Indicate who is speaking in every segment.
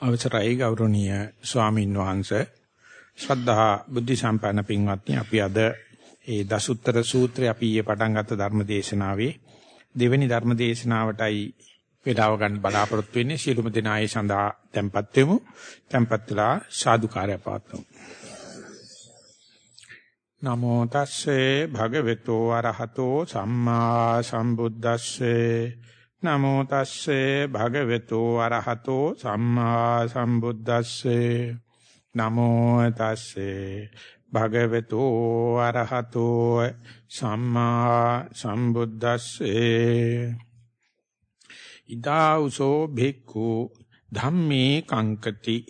Speaker 1: අවසරයි ගෞරවනීය ස්වාමින් වහන්සේ. ශ්‍රද්ධා බුද්ධ සම්පන්න පින්වත්නි අපි අද ඒ දසුත්තර සූත්‍රය අපි ඊයේ පටන් ගත්ත ධර්ම දේශනාවේ දෙවෙනි ධර්ම දේශනාවටයි වේලාව ගන්න බලාපොරොත්තු වෙන්නේ. සියලුම දෙනා ඒ සඳහා tempත් වෙමු. tempත් වෙලා සාදුකාරය පාත්තුමු නමෝ තස්සේ භගවතු වරහතෝ සම්මා සම්බුද්දස්සේ නමෝ තස්සේ භගවතු අරහතෝ සම්මා සම්බුද්දස්සේ. නමෝ තස්සේ භගවතු අරහතෝ සම්මා සම්බුද්දස්සේ. ඉදාඋසෝ භික්ඛු ධම්මේ කංකති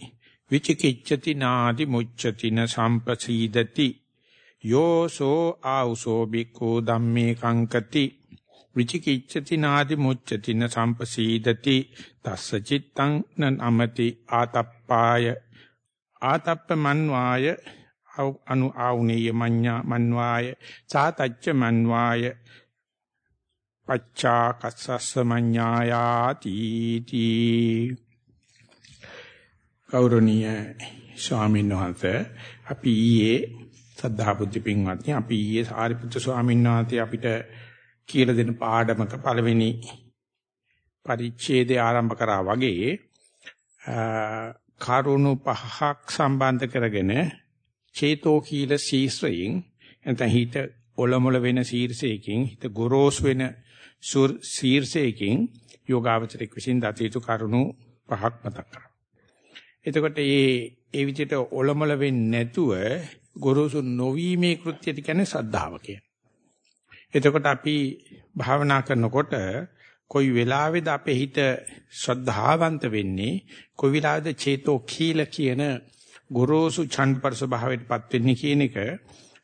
Speaker 1: විචිකිච්ඡති නාදි මුච්ඡති න සම්පසීදති. යෝසෝ ආඋසෝ භික්ඛු ධම්මේ කංකති විචිකිච්ඡති නාදි මුච්ඡති න සම්පසීදති තස්ස චිත්තං නමති ආතප්පාය ආතප්ප මන්වාය අනු ආුනේය මඤ්ඤා මන්වාය සාතච්ච මන්වාය පච්චා කස්සස්ස මඤ්ඤායාති තී ගෞරවනීය ස්වාමීන් වහන්සේ අපි ඊයේ සද්ධා බුද්ධ පින්වත්නි අපි ඊයේ සාරිපුත්‍ර ස්වාමීන් වහන්සේ අපිට කියලා දෙන පාඩමක පළවෙනි පරිච්ඡේදය ආරම්භ කරා වගේ කරුණු පහක් සම්බන්ධ කරගෙන චේතෝ කීල ශීර්ෂයෙන් නැත්නම් හිත ඔලොමල වෙන ශීර්ෂයකින් හිත ගොරෝසු වෙන ශීර්ෂයකින් යෝගාවචරික විසින් දතියුතු කරුණු පහක් මතක් කරා. එතකොට මේ ඒ විදිහට ඔලොමල වෙන්නේ නැතුව ගොරෝසු නොවීමේ කෘත්‍යය කියන්නේ ශ්‍රද්ධාව කියන්නේ. එතකොට අපි භාවනා කරනකොට කොයි වෙලාවේද අපේ හිත ශ්‍රද්ධාවන්ත වෙන්නේ කොයි වෙලාවේද චේතෝ කීල කියන ගොරෝසු ඡන්දපරස භාවයටපත් වෙන්නේ කියන එක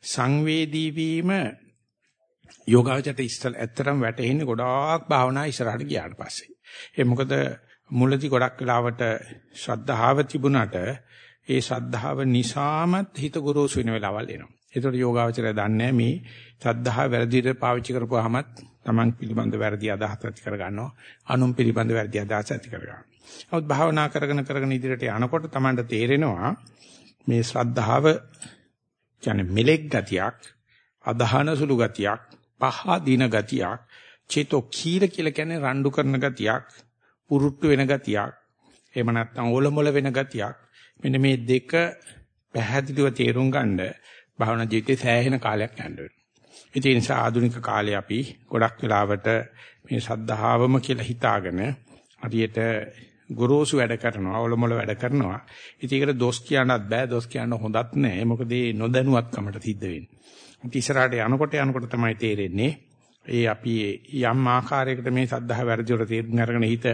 Speaker 1: සංවේදී වීම යෝගාවචරයට ඉස්සල් ඇත්තරම් වැටෙන්නේ ගොඩාක් භාවනා ඉස්සරහට ගියාට පස්සේ. ඒ මොකද මුලදී ගොඩක් වෙලාවට ශ්‍රද්ධාව තිබුණට ඒ ශ්‍රද්ධාව නිසාමත් හිත ගොරෝසු වෙන වෙලාවල් එනවා. ඒතකොට යෝගාවචරය දන්නේ මේ සද්ධා වැරදිට පාවිච්චි කරපුවාමත් Taman පිළිබඳ වැරදි අදහස් ඇති කර ගන්නවා. අනුන් පිළිබඳ වැරදි අදහස් ඇති කර ගන්නවා. නමුත් භාවනා කරගෙන කරගෙන ඉදිරියට යනකොට Tamanට තේරෙනවා මේ ශ්‍රද්ධාව කියන්නේ මෙලෙක් ගතියක්, අදහන සුළු ගතියක්, පහ දින ගතියක්, චේතෝ කීල කියලා කියන්නේ රණ්ඩු කරන ගතියක්, පුරුට්ටු වෙන ගතියක්, එහෙම නැත්නම් ඕලොමොල වෙන ගතියක්. මෙන්න මේ දෙක පැහැදිලිව තේරුම් ගන්න භාවනා ජීවිතේ සෑහෙන කාලයක් යන්න වෙනවා. ඒ නිසා ආධුනික කාලේ අපි ගොඩක් වෙලාවට මේ සද්ධාවම කියලා හිතාගෙන හරියට ගොරෝසු වැඩ කරනවා, ඔලොමල වැඩ කරනවා. ඉතින් ඒකට දොස් කියන්නත් බෑ, දොස් කියන්න හොඳත් නෑ. මොකද මේ නොදැනුවත්කමට සිද්ධ වෙන්නේ. ඉතින් ඉස්සරහට යනකොට යනකොට තමයි තේරෙන්නේ ඒ අපි යම් ආකාරයකට මේ සද්ධා වැරදි වල තේරුම් අරගෙන හිත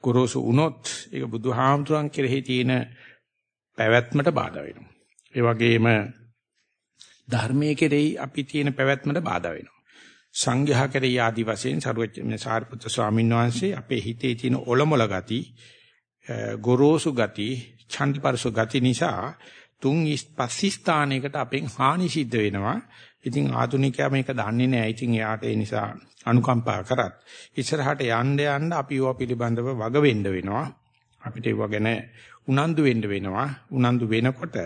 Speaker 1: ගොරෝසු වුණොත් ඒක බුදුහාමුදුරන් කෙරෙහි තියෙන පැවැත්මට බාධා වෙනවා. ඒ වගේම ධර්මයේ කෙරෙහි අපි තියෙන පැවැත්මට බාධා වෙනවා. සංඝයා කෙරෙහි ආදි වශයෙන් සරුවචන සාරිපුත්‍ර ස්වාමීන් වහන්සේ අපේ හිතේ තියෙන ඔලොමල ගති, ගොරෝසු ගති, ඡන්දපරසු ගති නිසා තුන් පස්සි ස්ථානයකට අපෙන් හානි සිද්ධ වෙනවා. ඉතින් ආධුනිකයා මේක දන්නේ නැහැ. ඉතින් එයාට ඒ නිසා අනුකම්පා කරත් ඉස්සරහට යන්න යන්න අපි ඒවා පිළිබඳව වග වෙන්න වෙනවා. අපිට ඒව ගැන උනන්දු වෙන්න වෙනවා. උනන්දු වෙනකොට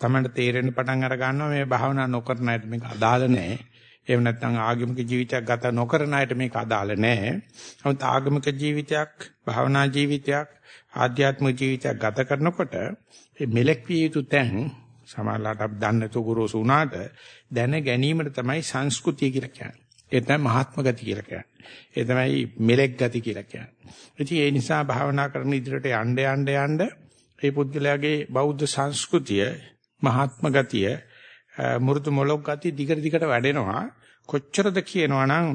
Speaker 1: තමයි තේරෙන්න පටන් අර ගන්නවා මේ භාවනා නොකරන අයට මේක අදාළ නැහැ. එහෙම නැත්නම් ආගමික ජීවිතයක් ගත නොකරන අයට මේක අදාළ නැහැ. නමුත් ආගමික ජීවිතයක්, භාවනා ජීවිතයක්, ආධ්‍යාත්මික ජීවිතයක් ගත කරනකොට මේ මෙලෙක් විය යුතු තැන් සමහරලාට අපි දන්නේ නැතු ගුරුසු උනාට දැන ගැනීමට තමයි සංස්කෘතිය කියලා කියන්නේ. ඒ තමයි මහාත්ම ගති කියලා කියන්නේ. ඒ තමයි මෙලෙක් ගති කියලා කියන්නේ. ඉතින් ඒ නිසා භාවනා කරන ඉදිරියට යන්න යන්න යන්න මේ පුද්ගලයාගේ බෞද්ධ සංස්කෘතිය මහාත්ම ගතිය මුරුදු මොලොක් ගතිය දිගට දිගට වැඩෙනවා. කොච්චරද කියනවනම්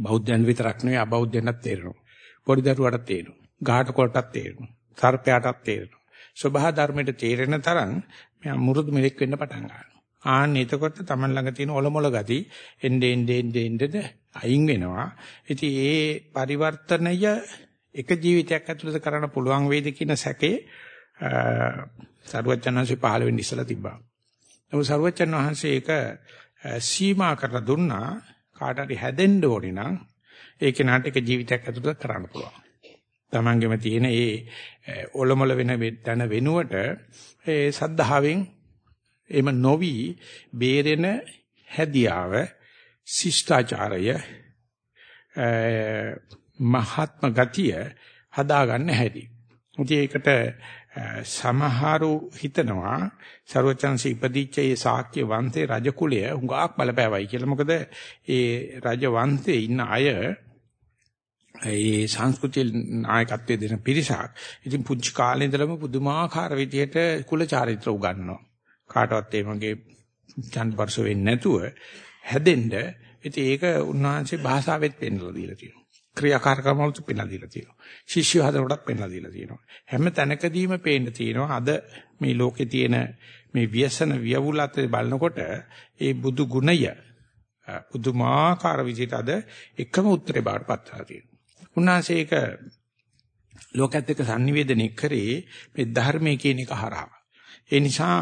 Speaker 1: බෞද්ධයන් විතරක් නෙවෙයි අබෞද්ධයන්ට තේරෙනවා. පොඩි දරුවාට තේරෙනවා. ගහට කොටටත් තේරෙනවා. සර්පයාටත් තේරෙනවා. සබහා ධර්මයට තේරෙන තරම් මෙයා මුරුදු මෙලෙක් වෙන්න පටන් ගන්නවා. ආන්න එතකොට Taman ළඟ තියෙන ඔලොමොල ගති එnde ende ende ende අයින් වෙනවා. ඉතින් ඒ පරිවර්තනය එක ජීවිතයක් ඇතුළත කරන්න පුළුවන් වේද කියන සැකේ සරුවච්චන් වහන්සේ පහළ වෙන්න ඉස්සලා තිබ්බා. නමුත් සරුවච්චන් වහන්සේ ඒක සීමා කරලා දුන්නා කාට හරි හැදෙන්න ඕනේ නම් ඒ කෙනාට එක ජීවිතයක් ඇතුළත කරන්න පුළුවන්. තමන්ගෙම තියෙන ඒ ඔලොමල වෙන තැන වෙනුවට ඒ සද්ධාවෙන් එම නොවි බේරෙන හැදියාව ශිෂ්ටාචාරය මහත්ම ගතිය හදාගන්න හැටි. ඉතින් ඒකට සමහරු හිතනවා ਸਰවචන්සි ඉපදිච්ච ඒ ශාක්‍ය වංශේ රජ කුලය හුඟක් බලපෑවයි කියලා. මොකද ඒ රජ වංශේ ඉන්න අය ඒ සංස්කෘතිය නායකත්වයේ දෙන පිරිසක්. ඉතින් පුංචි කාලේ ඉඳලම පුදුමාකාර විදිහට කුල චාරිත්‍ර උගන්වනවා. කාටවත් ඒ වගේ ඡන්දපරස වෙන්නේ නැතුව හැදෙන්න. ඉතින් ඒක උන්වහන්සේ භාෂාවෙත් පෙන්වලා දීලා තියෙනවා. ක්‍රියාකාරකම් වලට පෙන්ලා දීලා තියෙනවා. ශිෂ්‍ය හදනකොටත් පෙන්ලා දීලා තියෙනවා. හැම තැනකදීම පේන්න තියෙනවා අද මේ ලෝකේ තියෙන මේ ව්‍යසන වියවුල අතර බලනකොට ඒ බුදු ගුණය පුදුමාකාර විදිහට අද එකම උත්තරේ බාට පත් කරලා තියෙනවා. උන්වහන්සේ ඒක ලෝකත් එක්ක sannivedanaya කරේ මේ ධර්මයේ කියන එක හරහා. ඒ නිසා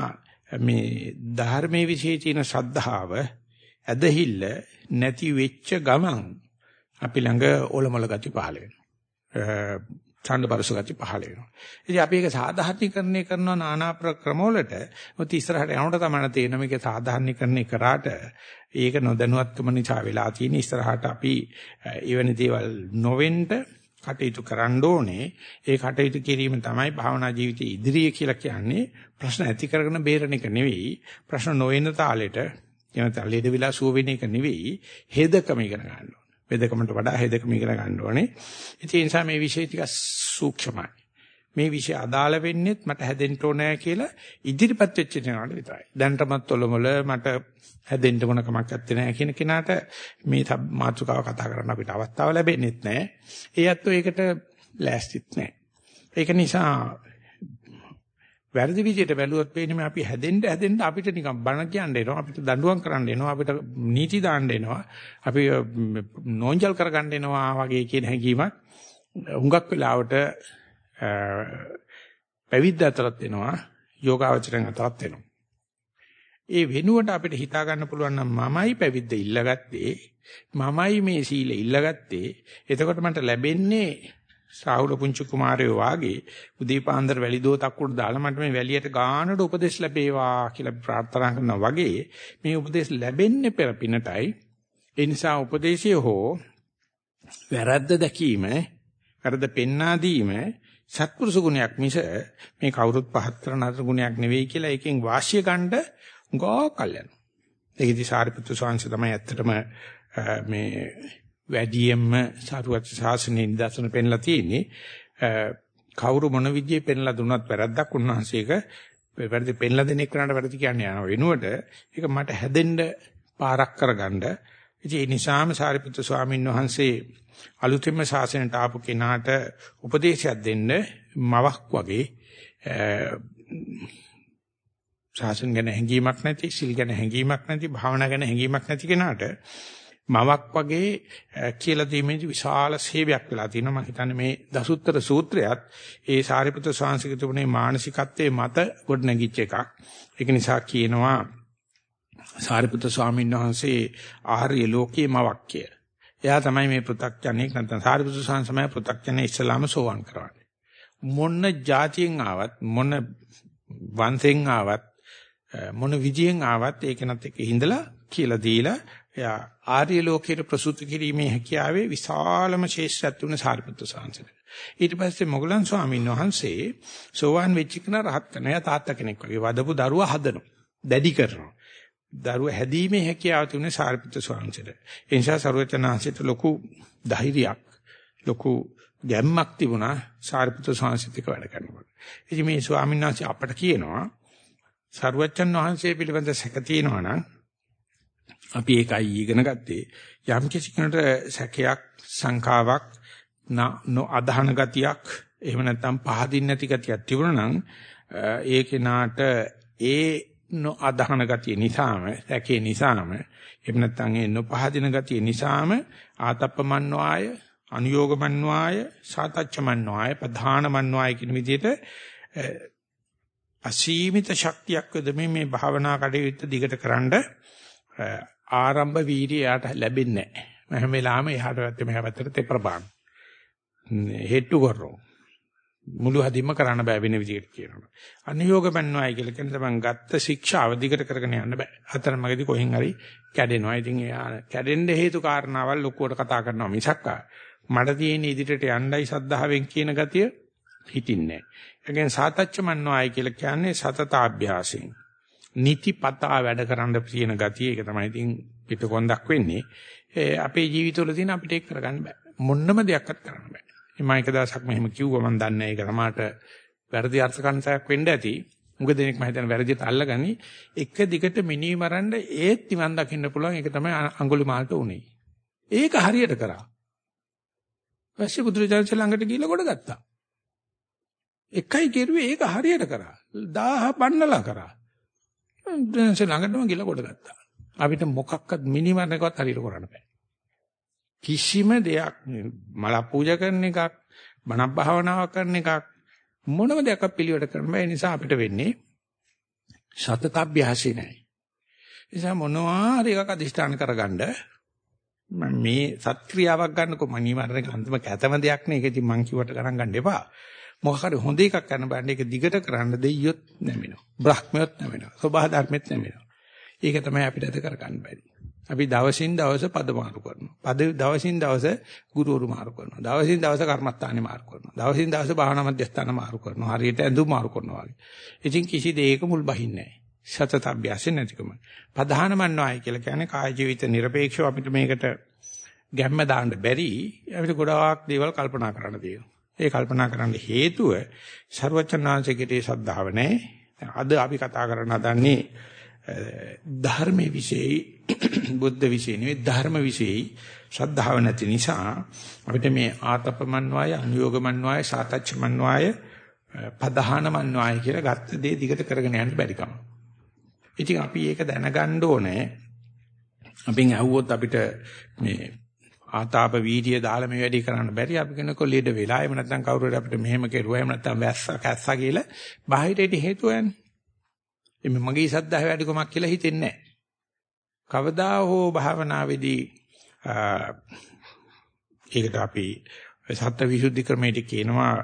Speaker 1: මේ ධර්මයේ විශේෂ තියෙන ශ්‍රද්ධාව ඇදහිල්ල නැති වෙච්ච ගමන් අපි ළඟ ඕලමල ගති පහළ වෙනවා. ඡන්දපරස ගති පහළ වෙනවා. ඉතින් අපි ඒක සාධාරණීකරණය කරනවා নানা ක්‍රමවලට. මොකද ඉස්සරහට යනකොට තමයි තේරෙන මේක සාධාරණීකරණය කරාට ඒක නොදැනුවත්කම නිසා වෙලා තියෙන ඉස්සරහට අපි එවැනි දේවල් නොවෙන්න කටයුතු කරන්න ඕනේ. ඒ කටයුතු කිරීම තමයි භාවනා ජීවිතයේ ඉදිරිය කියලා කියන්නේ. ප්‍රශ්න ඇති කරගෙන බේරණ එක නෙවෙයි. ප්‍රශ්න නොවෙන තාලෙට එනත ලෙඩ විලා සුව වෙන එක නෙවෙයි. හෙදකම ඉගෙන ගන්න වෙදකමට වඩා හෙදකම ඉගෙන ගන්න ඕනේ. ඒ නිසා මේ විෂය ටික සූක්ෂමයි. මේ විෂය අදාළ වෙන්නේත් මට හැදෙන්න ඕනෑ කියලා ඉදිරිපත් වෙච්ච කෙනාට විතරයි. දැනටමත් ඔලොමල මට හැදෙන්න මොන කමක් නැත්තේ නෑ කියන කෙනාට මේ මාතෘකාව කතා කරන්න අපිට අවස්ථාව ලැබෙන්නේත් නෑ. ඒ අත්ෝ ඒකට ලෑස්තිත් නෑ. ඒක නිසා වැරදි විදිහට බැලුවොත් පේන්නේ මේ අපි හැදෙන්න හැදෙන්න අපිට නිකන් බණ කියන්න එනවා අපිට දඬුවම් කරන්න එනවා අපිට නීති දාන්න එනවා අපි නෝන්ජල් කරගන්න එනවා වගේ කියන හැඟීමක් හුඟක් වෙලාවට පැවිද්ද අතරත් එනවා යෝගාවචරයන් අතරත් එනවා. ඒ වෙනුවට අපිට හිතා ගන්න පුළුවන් නම් මමයි පැවිද්ද ඉල්ලගත්තේ මමයි මේ සීල ඉල්ලගත්තේ. එතකොට මට ලැබෙන්නේ සාහුල පුංචි කුමාරයෝ වාගේ උදේ පාන්දර වැලි දෝතක් උඩ දාලා මට මේ වැලියට ගානට උපදෙස් ලැබේවා කියලා ප්‍රාර්ථනා කරනවා වගේ මේ උපදෙස් ලැබෙන්නේ පෙර පිනටයි ඒ නිසා උපදේශය හෝ වැරද්ද දැකීම වැරද්ද පෙන්වා දීම සත්පුරුෂ ගුණයක් මිස මේ කවුරුත් පහත් කරන අතර ගුණයක් නෙවෙයි කියලා එකෙන් වාසිය ගන්න උගා කල්යන. ඒකදී සාරිපුත්තු ස්වාමීන් තමයි ඇත්තටම මේ වැඩියෙන්ම සාරුවත් ශාසනයේ නිදර්ශන පෙන්ලා තියෙන්නේ කවුරු මොන විදිහේ පෙන්ලා දුන්නත් වැරද්දක් උන්වහන්සේක වැරදි පෙන්ලා දෙන එකට වැරදි කියන්නේ යන වෙනුවට ඒක මට හැදෙන්න පාරක් කරගන්න. ඉතින් ඒ නිසාම සාරිපුත්‍ර ස්වාමීන් වහන්සේ අලුතෙන්ම ශාසනයට ආපු කෙනාට උපදේශයක් දෙන්න මවක් වගේ ශාසන ගැන හැඟීමක් නැති සිල් ගැන හැඟීමක් නැති භාවනා ගැන හැඟීමක් නැති කෙනාට මවක් වගේ කියලා දීමේදී විශාල සේවයක් වෙලා තිනවා මම හිතන්නේ මේ දසුත්තර සූත්‍රයත් ඒ සාරිපුත්‍ර ස්වාමීන් වහන්සේ මානසිකත්වයේ මත ගොඩනැගිච්ච එකක් ඒක නිසා කියනවා සාරිපුත්‍ර ස්වාමීන් වහන්සේ ආර්ය ලෝකයේ මවක් කිය. එයා තමයි මේ පෘථග්ජනෙක් නැත්නම් සාරිපුත්‍ර ස්වාමීන් සමය පෘථග්ජනෙ ඉස්ලාම සෝවන් කරවන්නේ. මොන જાතියෙන් ආවත් මොන වංශයෙන් ආවත් මොන විදියෙන් ආවත් ඒක නැත් එක හිඳලා කියලා දීලා එයා ආර්ය ලෝකයට ප්‍රසූත කිරීමේ හැකියාවේ විශාලම ශේෂ්ත්‍රයක් තුන සාරිපුත්‍ර සාංශයට. ඊට පස්සේ මොගලන් ස්වාමීන් වහන්සේ සෝවාන් වෙච්ච කෙනා රහත් කෙනා එයා තාත්තා කෙනෙක් වගේ වදපු දරුවා හදනවා. දැඩි කරනවා. දරුවා හැදීමේ හැකියාව තිබුණේ සාරිපුත්‍ර ස්වාමීන්ට. ඒ නිසා සරුවචනාංශයට ලොකු ධෛර්යයක් ලොකු ගැම්මක් තිබුණා සාරිපුත්‍ර ස්වාමීන්ට වැඩ කරනකොට. ඉතින් මේ ස්වාමීන් වහන්සේ අපට කියනවා සරුවචන් වහන්සේ පිළිබඳ සැක තියෙනවා නම් අපි ඒකයි ඉගෙන ගත්තේ. යම් කිසි කෙනෙකුට සැකයක් සංකාවක් නො අදහන ගතියක් එහෙම නැත්නම් පහදින් නැති ගතියක් තිබුණා නම් ඒ කෙනාට ඒ නො අදහන ගතිය නිසාම සැකේ නිසාම එහෙම නැත්නම් ඒ නොපහදින ගතිය නිසාම ආතප්පමන්්වාය අනුയോഗමන්්වාය සාතච්චමන්්වාය ප්‍රධානමන්්වාය කියන විදිහට අසීමිත ශක්තියක් වෙදමේ මේ භාවනා කටයුත්ත දිගට කරන්ඩ ආරම්භ වීර්යය යාට ලැබෙන්නේ නැහැ. හැම වෙලාවෙම එහාට පැත්තේ මෙහා පැත්තට තෙපර බාන. හෙට්ටු කරනවා. මුළු හදින්ම කරන්න බෑ වෙන විදිහට කියනවා. අනියෝග බන්වයි කියලා කියන තමන් ගත්ත ශික්ෂාව දිගට කරගෙන යන්න බෑ. අතරමඟදී කොහෙන් හරි කැඩෙනවා. ඉතින් එයා කැඩෙන්න හේතු කාරණාවල් ලොකුවට කතා කරනවා මිසක් මට තියෙන ඉදිරියට යන්නයි සද්ධාවෙන් කියන ගතිය හිතින්නේ නැහැ. ඒ කියන්නේ සාතච්ච මන්නවයි කියලා කියන්නේ සතතාභ්‍යාසයෙන්. නිතිපතා වැඩ කරන්න තියෙන ගතිය ඒක තමයි ඉතින් පිටකොන්දක් වෙන්නේ. අපේ ජීවිතවල තියෙන අපිට ඒක කරගන්න බෑ. මොන්නම දෙයක්වත් කරන්න බෑ. මම එක දවසක් මෙහෙම කිව්වා මම දන්නේ ඒක තමයි වැරදි අර්ථකථනයක් වෙන්න ඇති. මුග දෙනෙක් මම හිතන වැරදියට අල්ලගනි එක දිගට මිනී මරන්න ඒත් නිවන් දකින්න පුළුවන් ඒක තමයි අඟුලිමාලට උනේ. ඒක හරියට කරා. පස්සේ බුදුරජාණන් ළඟට ගිහිල්ලා කොට ගත්තා. එකයි කෙරුවේ ඒක හරියට කරා. 1000 බන්නලා කරා. බුදුරජාණන් ළඟටම ගිහිල්ලා කොට ගත්තා. අපිට මොකක්වත් මිනී මරන්නකවත් හරියට කරන්න බෑ. කිසිම දෙයක් මල පූජා කරන එකක් බණක් භාවනාවක් කරන එකක් මොනම දෙයක් පිළිවෙලට කරන්න බෑ නිසා අපිට වෙන්නේ සතතබ්භ්‍යාසී නැහැ. නිසා මොනවා හරි එකක් අදිෂ්ඨාන කරගන්න මම මේ සත්ක්‍රියාවක් ගන්නකො මනිවරණ අන්තිම කැතම දෙයක් නේ ඒක ඉතින් මං කිව්වට ගණන් ගන්න එපා. මොකක් හරි හොඳ එකක් කරන්න බෑනේ ඒක දිගට කරන්න දෙයියොත් නැමිනවා. බ්‍රහ්මියොත් නැමිනවා. සබහා ධර්මෙත් නැමිනවා. ඒක තමයි අපිට අද කරගන්න බැරි. අපි දවසින් දවස පද මාරු කරනවා. පද දවසින් දවස ගුරුවරු මාරු කරනවා. දවසින් දවස කර්මස්ථානේ මාරු කරනවා. දවසින් දවස භාවනා මධ්‍යස්ථාන මාරු කරනවා. හරියට ඇඳුම් මාරු කරනවා වගේ. ඉතින් කිසි දෙයක මුල් බහින්නේ නැහැ. සතත අභ්‍යාසෙ නැතිකම. ප්‍රධානමන්නෝයි කියලා කියන්නේ කාය ජීවිත নিরপেক্ষව අපිට මේකට ගැම්ම දාන්න බැරි. අපිට ගොඩාක් දේවල් කල්පනා කරන්න තියෙනවා. ඒ කල්පනා කරන්න හේතුව ਸਰවචනාංශයකට ඒ ශ්‍රද්ධාව නැහැ. අද අපි කතා කරන්න හදන්නේ ධර්මයේ විශේෂයි බුද්ධ විශේෂ නෙවෙයි ධර්ම විශේෂයි ශ්‍රද්ධාව නැති නිසා අපිට මේ ආතපමන් වාය අනුയോഗමන් වාය සාතච්චමන් වාය පදහානමන් වාය කියලා ගත්ත දේ දිගට කරගෙන යන්න බැරි කම. ඉතින් අපි ඒක දැනගන්න ඕනේ. අපෙන් ඇහුවොත් අපිට මේ ආතාප වීර්ය දාලා මේ වැඩේ කරන්න බැරි අපි කෙනෙක් ලීඩ වෙලා එහෙම නැත්නම් කවුරු හරි අපිට මෙහෙම කෙරුවා එහෙම නැත්නම් වැස්සා කැස්සා කියලා බාහිරට හේතුව යන්නේ. එමෙ මගේ සද්ධාව වැඩිකමක් කියලා හිතෙන්නේ නැහැ. කවදා හෝ භාවනාවේදී ඒකට අපි සත්‍ය විසුද්ධි ක්‍රමයට කියනවා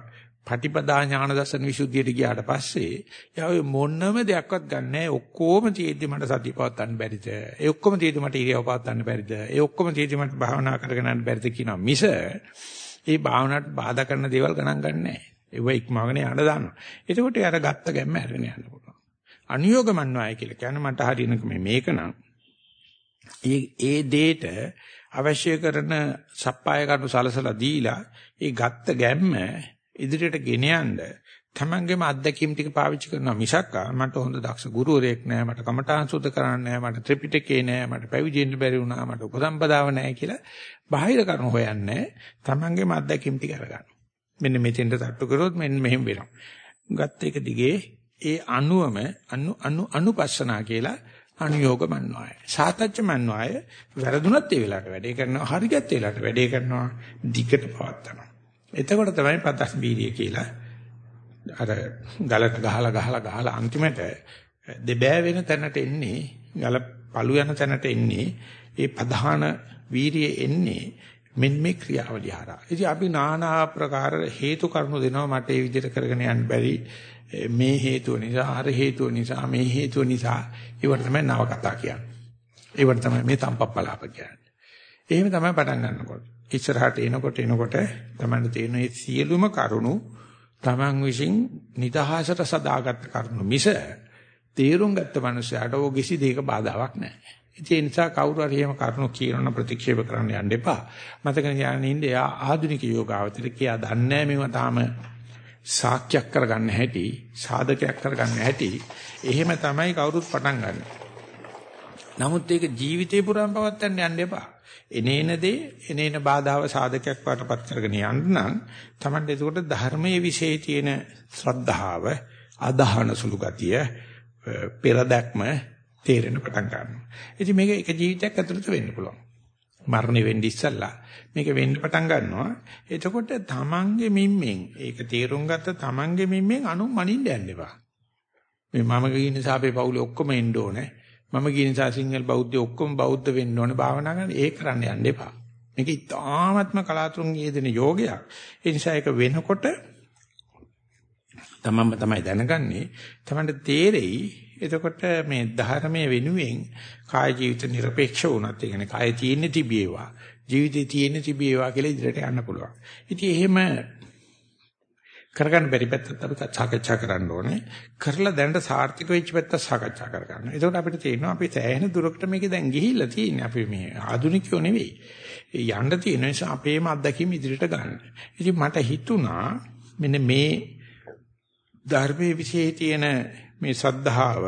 Speaker 1: පටිපදා ඥාන දර්ශන විසුද්ධියට ගියාට පස්සේ යා මොනම දෙයක්වත් ගන්නෑ. ඔක්කොම තියෙද්දි මට සතිය පවත්වන්න බැරිද? ඒ ඔක්කොම තියෙද්දි මට ඉරියව් පවත්වන්න බැරිද? ඒ ඔක්කොම තියෙද්දි මට භාවනා කරගෙන යන්න බැරිද කියනවා මිස ඒ භාවනාවට බාධා කරන දේවල් ගණන් ගන්නෑ. ඒව ඉක්මවගෙන යන්න දානවා. එතකොට යාර ගත්ත ගැම්ම අරගෙන යන්න පුළුවන්. අනුയോഗමන්වාය කියලා කියන්නේ මට හරියනක මේක නම් ඒ ඒ දෙයට අවශ්‍ය කරන සප්පාය කරු සලසලා දීලා ඒ ගත්ත ගැම්ම ඉදිරියට ගෙන යන්න තමන්ගේම අත්දැකීම් ටික පාවිච්චි කරනවා මිසක් මට හොඳ දක්ෂ ගුරුවරයෙක් නෑ මට කමඨාන් සුද්ධ කරන්න නෑ මට ත්‍රිපිටකේ නෑ මට පැවිදි වෙන්න බැරි වුණා මට උපසම්පදාව නෑ කියලා බාහිර කරුණු හොයන්නේ තමන්ගේම අත්දැකීම් ටික අරගන්න මෙන්න මෙතෙන්ට තට්ටු කරොත් මෙන්න මෙහෙම වෙනවා ගත්ත එක දිගේ ඒ අනුවම අනු අනු අනුපස්සනා කියලා අනුയോഗ මන්වාය. සාතච්ච මන්වාය වැරදුනත් ඒ වෙලාවට වැඩේ කරනවා. හරියට ඒ වෙලාවට වැඩේ කරනවා. දිගට පවත්නවා. එතකොට තමයි පතස් බීරිය කියලා අර ගලට ගහලා ගහලා ගහලා අන්තිමට දෙබෑ වෙන තැනට එන්නේ ගල පළු යන තැනට එන්නේ ඒ ප්‍රධාන වීරිය එන්නේ මෙන්න මේ ක්‍රියාවලිය හරහා. ඉතින් අපි নানা ආකාර හේතු කරුණු දෙනවා මට ඒ විදිහට කරගෙන යන්න බැරි මේ හේතුව නිසා අර හේතුව නිසා මේ හේතුව නිසා ඒවට තමයි නව කතා කියන්නේ. ඒවට තමයි මේ තම්පප්පලාප කියන්නේ. එහෙම තමයි පටන් ගන්නකොට. ඉස්සරහට එනකොට එනකොට තමයි තේරෙන මේ සියලුම කරුණු Taman විසින් නිදහසට සදාගත් කරුණු මිස තේරුම් ගත්ත මනුස්සයාට ඕ කිසි දෙයක බාධාවක් නැහැ. ඒ නිසා කවුරු හරි එහෙම කරුණු කියනන ප්‍රතික්ෂේප කරන්න යන්න එපා. මතක තියාගන්න ඉන්නේ එයා ආධුනික යෝගාවතර කියා දන්නේ නැහැ මේවා තාම සාක්ෂයක් කරගන්න හැටි, සාධකයක් කරගන්න හැටි, එහෙම තමයි කවුරුත් පටන් ගන්න. නමුත් ඒක ජීවිතේ පුරාම පවත්වන්න යන්න එපා. එනේන දේ එනේන බාධාව සාධකයක් වටපත් කරගෙන යන්න නම් Tamande එතකොට ධර්මයේ વિશે තියෙන ශ්‍රද්ධාව, අදහන සුළු ගතිය, පෙරදක්ම තේරෙන පටන් ගන්නවා. ඉතින් මේක එක ජීවිතයක් ඇතුළත වෙන්න පුළුවන්. මරණය වෙන්න ඉස්සල්ලා මේක වෙන්න පටන් ගන්නවා. එතකොට තමන්ගේ මිම්මෙන් ඒක තේරුම් ගත්ත තමන්ගේ මිම්මෙන් අනු මනින්න යන්න එපා. මේ මම කියන නිසා අපේ පවුලේ ඔක්කොම එන්න ඕනේ. මම කියන නිසා සිංහල බෞද්ධ ඔක්කොම බෞද්ධ වෙන්න ඕනේ භාවනා කරන්න ඒක කරන්න යන්න එපා. මේක ඉතාමත්ම කලාතුරකින් යෙදෙන යෝගයක්. ඒ නිසා ඒක වෙනකොට තමන්ම තමයි දැනගන්නේ. තමන්ට තේරෙයි. එතකොට මේ ධර්මයේ වෙනුවෙන් කාය ජීවිත নিরপেক্ষ වුණත් ඒ කියන්නේ කාය තියෙන්නේ තිබේවා. ජීවිතේ තියෙන්නේ තිබේවා කියලා ඉදිරියට යන්න පුළුවන්. ඉතින් එහෙම කරගන්න බැරි පැත්තත් අපි සාකච්ඡා කරන්න ඕනේ. කරලා දැනට සාර්ථක වෙච්ච පැත්ත සාකච්ඡා කරගන්න. එතකොට අපිට තේරෙනවා අපි සෑහෙන දුරකට මේක දැන් ගිහිල්ලා තියෙන්නේ. අපි මේ ආදුනිකයෝ නෙවෙයි. යන්න තියෙන නිසා අපේම අත්දැකීම් ඉදිරියට ගන්න. ඉතින් මට හිතුණා මෙන්න මේ ධර්මයේ විශේෂ තියෙන මේ සද්ධාව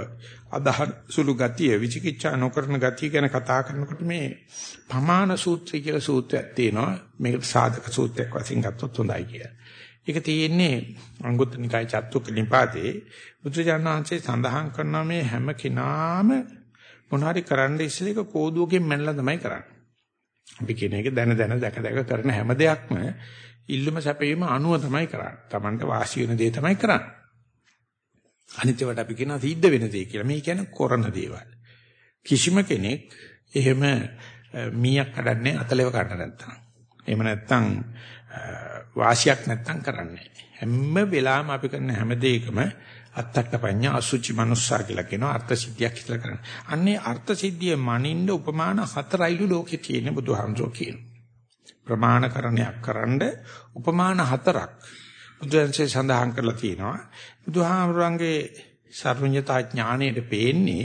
Speaker 1: අදහන සුළු ගතිය විචිකිච්ඡා නොකරන ගතිය ගැන කතා කරනකොට මේ පමාන සූත්‍රය කියලා සූත්‍රයක් තියෙනවා මේක සාධක සූත්‍රයක් වශයෙන් ගත්තොත් හොඳයි කියලා. ඒක තියෙන්නේ අංගුත්තර නිකාය චත්තුක නිපාතේ බුදුජානනාංශයේ සඳහන් කරන මේ හැම කෙනාම මොනවාරි කරන්න ඉස්සෙල්ලා ඒක කෝදුවකින් මැනලා තමයි කරන්නේ. අපි කියන එක දැන දැන දැක දැක කරන හැම දෙයක්ම ඉල්ලුම සැපීම අනුව තමයි කරන්නේ. Tamanට වාසි වෙන දේ තමයි කරන්නේ. අනිත් ඒවාට අපි කියනවා සිද්ධ වෙන දේ කියලා. මේ කියන්නේ කරන දේවල්. කිසිම කෙනෙක් එහෙම මීයක් කඩන්නේ අතලෙව කන්න නැත්තම්. එහෙම නැත්තම් වාසියක් නැත්තම් කරන්නේ හැම වෙලාවෙම අපි කරන හැම දෙයකම අත්තක්ක පඤ්ඤා අසුචි මනුස්සා කියලා කියනවා අර්ථ සිද්ධියක් කියලා කරන්නේ. අන්නේ අර්ථ සිද්ධිය මනින්න උපමාන හතරයිලු ලෝකේ තියෙන බුදුහාමුදුරුවෝ කියනවා. ප්‍රමාණකරණයක් කරන්න උපමාන හතරක් බුදුන්සේ සඳහන් කරලා තියෙනවා. බුදුහාමුදුරන්ගේ සර්වඥතා ඥාණයට පේන්නේ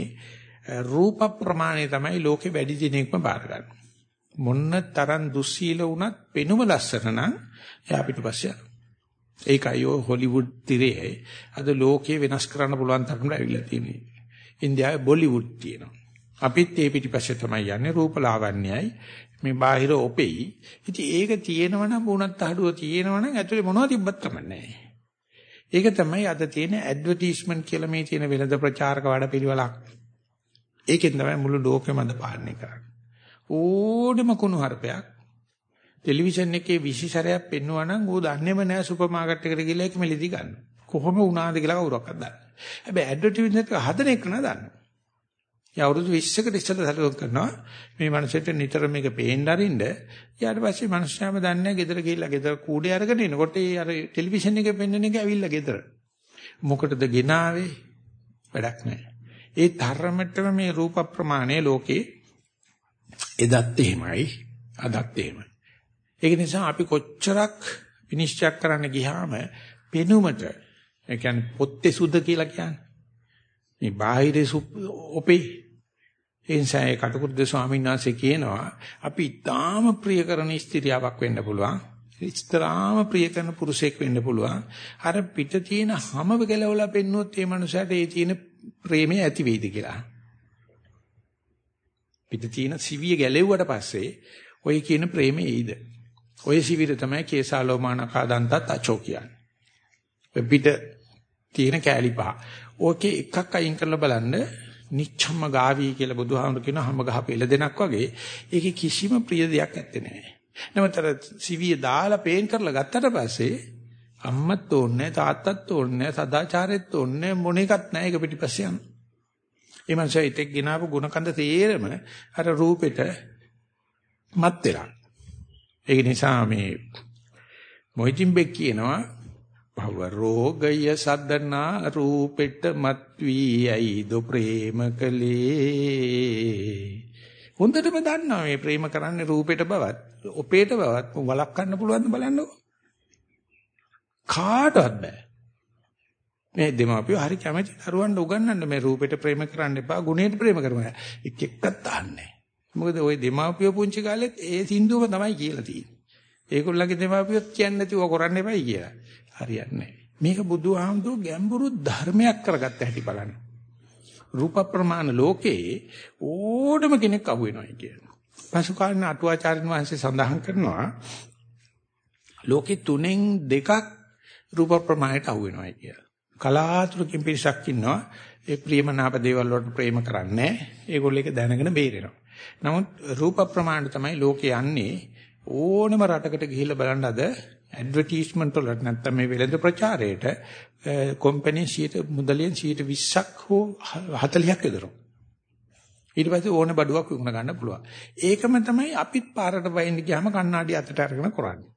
Speaker 1: රූප ප්‍රමාණය තමයි ලෝකේ වැඩි දිනෙකම බාර ගන්න. මොන්න තරම් දුස්සීල වුණත් පෙනුම ලස්සන නම් එයා පිටපස්සේ යනවා. ඒකයි ඔය හොලිවුඩ් තිරේ අද ලෝකේ වෙනස් කරන්න පුළුවන් තරමට ඇවිල්ලා තියෙන්නේ. ඉන්දියාවේ බොලිවුඩ් තියෙනවා. අපිත් ඒ පිටිපස්සේ තමයි යන්නේ රූපලාවන්‍යයි මේ බාහිර ඔපෙයි. ඉතින් ඒක තියෙනවනම් වුණත් අහඩුව තියෙනවනම් ඇතුලේ මොනවද තිබ්බත් කමන්නේ ඒක තමයි අද තියෙන ඇඩ්වර්ටයිස්මන්ට් කියලා මේ තියෙන වෙළඳ ප්‍රචාරක වැඩපිළිවෙලක්. ඒකෙන් තමයි මුළු ලෝකෙම අද පාලනය කරන්නේ. ඕනෙම කුණු හarpයක් ටෙලිවිෂන් එකේ විශේෂරයක් පෙන්වුවා නම් ඌ දන්නේම නෑ සුපර් මාකට් එකට ගිහලා ඒක මෙලිදි ගන්න. කොහොම වුණාද කියලා කවුරක්වත් දන්නේ නෑ. හැබැයි ඇඩ්වර්ටයිස්මන්ට් එක හදන එක නා දන්නවා. යා අවුරුදු 20කට ඉස්සෙල්ලා සැලකුම් කරනවා මේ මනුස්සයට නිතර මේක පේන්න අරින්න. ඊට පස්සේ මනුස්සයාම දන්නේ ගෙදර ගිහිල්ලා ගෙදර කූඩේ අරගෙන එනකොට ඒ අර ටෙලිවිෂන් එකේ පෙන්වන එක ඇවිල්ලා ගෙදර. මොකටද ගෙනාවේ? වැඩක් නැහැ. ඒ තරමටම මේ රූප ප්‍රමාණය ලෝකේ එදත් එහෙමයි අදත් එහෙමයි. ඒක නිසා අපි කොච්චරක් විනිශ්චය කරන්න ගියාම පෙනුමට ඒ කියන්නේ පොත්තේ සුද්ධ කියලා කියන්නේ. මේ බාහිර ඔපේ ඒ නිසා ඒ කටුකුරුද ස්වාමීන් වහන්සේ කියනවා අපි ඊටාම ප්‍රිය කරන ස්ත්‍රියාවක් වෙන්න පුළුවන්. ඉස්තරාම ප්‍රිය කරන පුරුෂයෙක් වෙන්න පුළුවන්. අර පිට තියෙන හැම ගලවලා පෙන්නුවොත් ඒ මනුස්සයාට ඒ තියෙන ප්‍රේමය ඇති වෙයිද කියලා. පිට තියෙන සිවිය ගැලෙව්වට පස්සේ ඔය කියන ප්‍රේමය එයිද? ඔය සිවිර තමයි කේසාලෝමානකා දන්තත් අචෝ කියන්නේ. පිට තියෙන කෑලි පහ. ඕකේ එකක් අයින් කරලා බලන්න නිච්ඡම්ම ගාවි කියලා බුදුහාමුදුරු කියන හැම ගහ පෙළ දෙනක් වගේ ඒකේ කිසිම ප්‍රිය දෙයක් නැත්තේ නෑ. නමුත්තර සිවිය දාලා පේන් කරලා ගත්තට පස්සේ අම්මත් ඕනේ තාත්තත් ඕනේ සදාචාරෙත් ඕනේ මොන එකක් නැහැ ඒක පිටිපස්සේ යන. ඒ මනුස්සයා ඉතෙක් ගෙනාවු ಗುಣකන්ද තේරම අර රූපෙට මත් වෙලා. ඒක නිසා මේ මොහිදින් බෙක් කියනවා භව රෝගය සද්දනා රූපෙට මත් වී ඇයිද ප්‍රේම කලේ හොඳටම දන්නවා මේ ප්‍රේම කරන්නේ රූපෙට බවත් ඔපේට බවත් වළක්වන්න පුළුවන්ද බලන්නකෝ. කාටවත් බෑ. මේ දෙමාපියෝ හරි කැමති දරුවන්ට උගන්වන්න මේ රූපෙට ප්‍රේම කරන්න එපා ගුණයට ප්‍රේම කරන්න එක් එක්කත් අහන්නේ මොකද ওই දෙමාපියෝ පුංචි කාලෙත් ඒ සින්දුවම තමයි කියලා තියෙන්නේ. ඒගොල්ලන්ගේ දෙමාපියොත් කියන්නේ නැතිව කරන්න එපයි කියලා. හරියන්නේ මේක බුදුහාමුදුරුවෝ ගැඹුරු ධර්මයක් කරගත්ත හැටි බලන්න. රූප ප්‍රමාණ ලෝකේ ඕඩම කෙනෙක් අහු වෙනවා කියන. පසු කාලින අටුවාචාර්යන් වහන්සේ සඳහන් කරනවා ලෝකේ තුනෙන් දෙකක් රූප ප්‍රමාණයට අහු වෙනවා කියලා. කලාතුරකින් පිරිසක් ඉන්නවා ඒ ප්‍රියමනාප දේවල් වලට ප්‍රේම කරන්නේ. ඒගොල්ලෝ ඒක දැනගෙන බේරෙනවා. නමුත් රූප ප්‍රමාණය තමයි ලෝකේ යන්නේ ඕනම රටකට ගිහිල්ලා බලන්න අද ඇඩ්වර්ටයිස්මන්ට් වලට නැත්නම් මේ වෙළඳ ප්‍රචාරයට කම්පැනි 100 මුදලින් 120ක් හෝ 40ක් විතර. ඊට පස්සේ ඕන බඩුවක් විකුණ ගන්න පුළුවන්. ඒකම තමයි අපිත් පාරට වයින් ගියාම කණ්ණාඩි අතට අරගෙන කරන්නේ.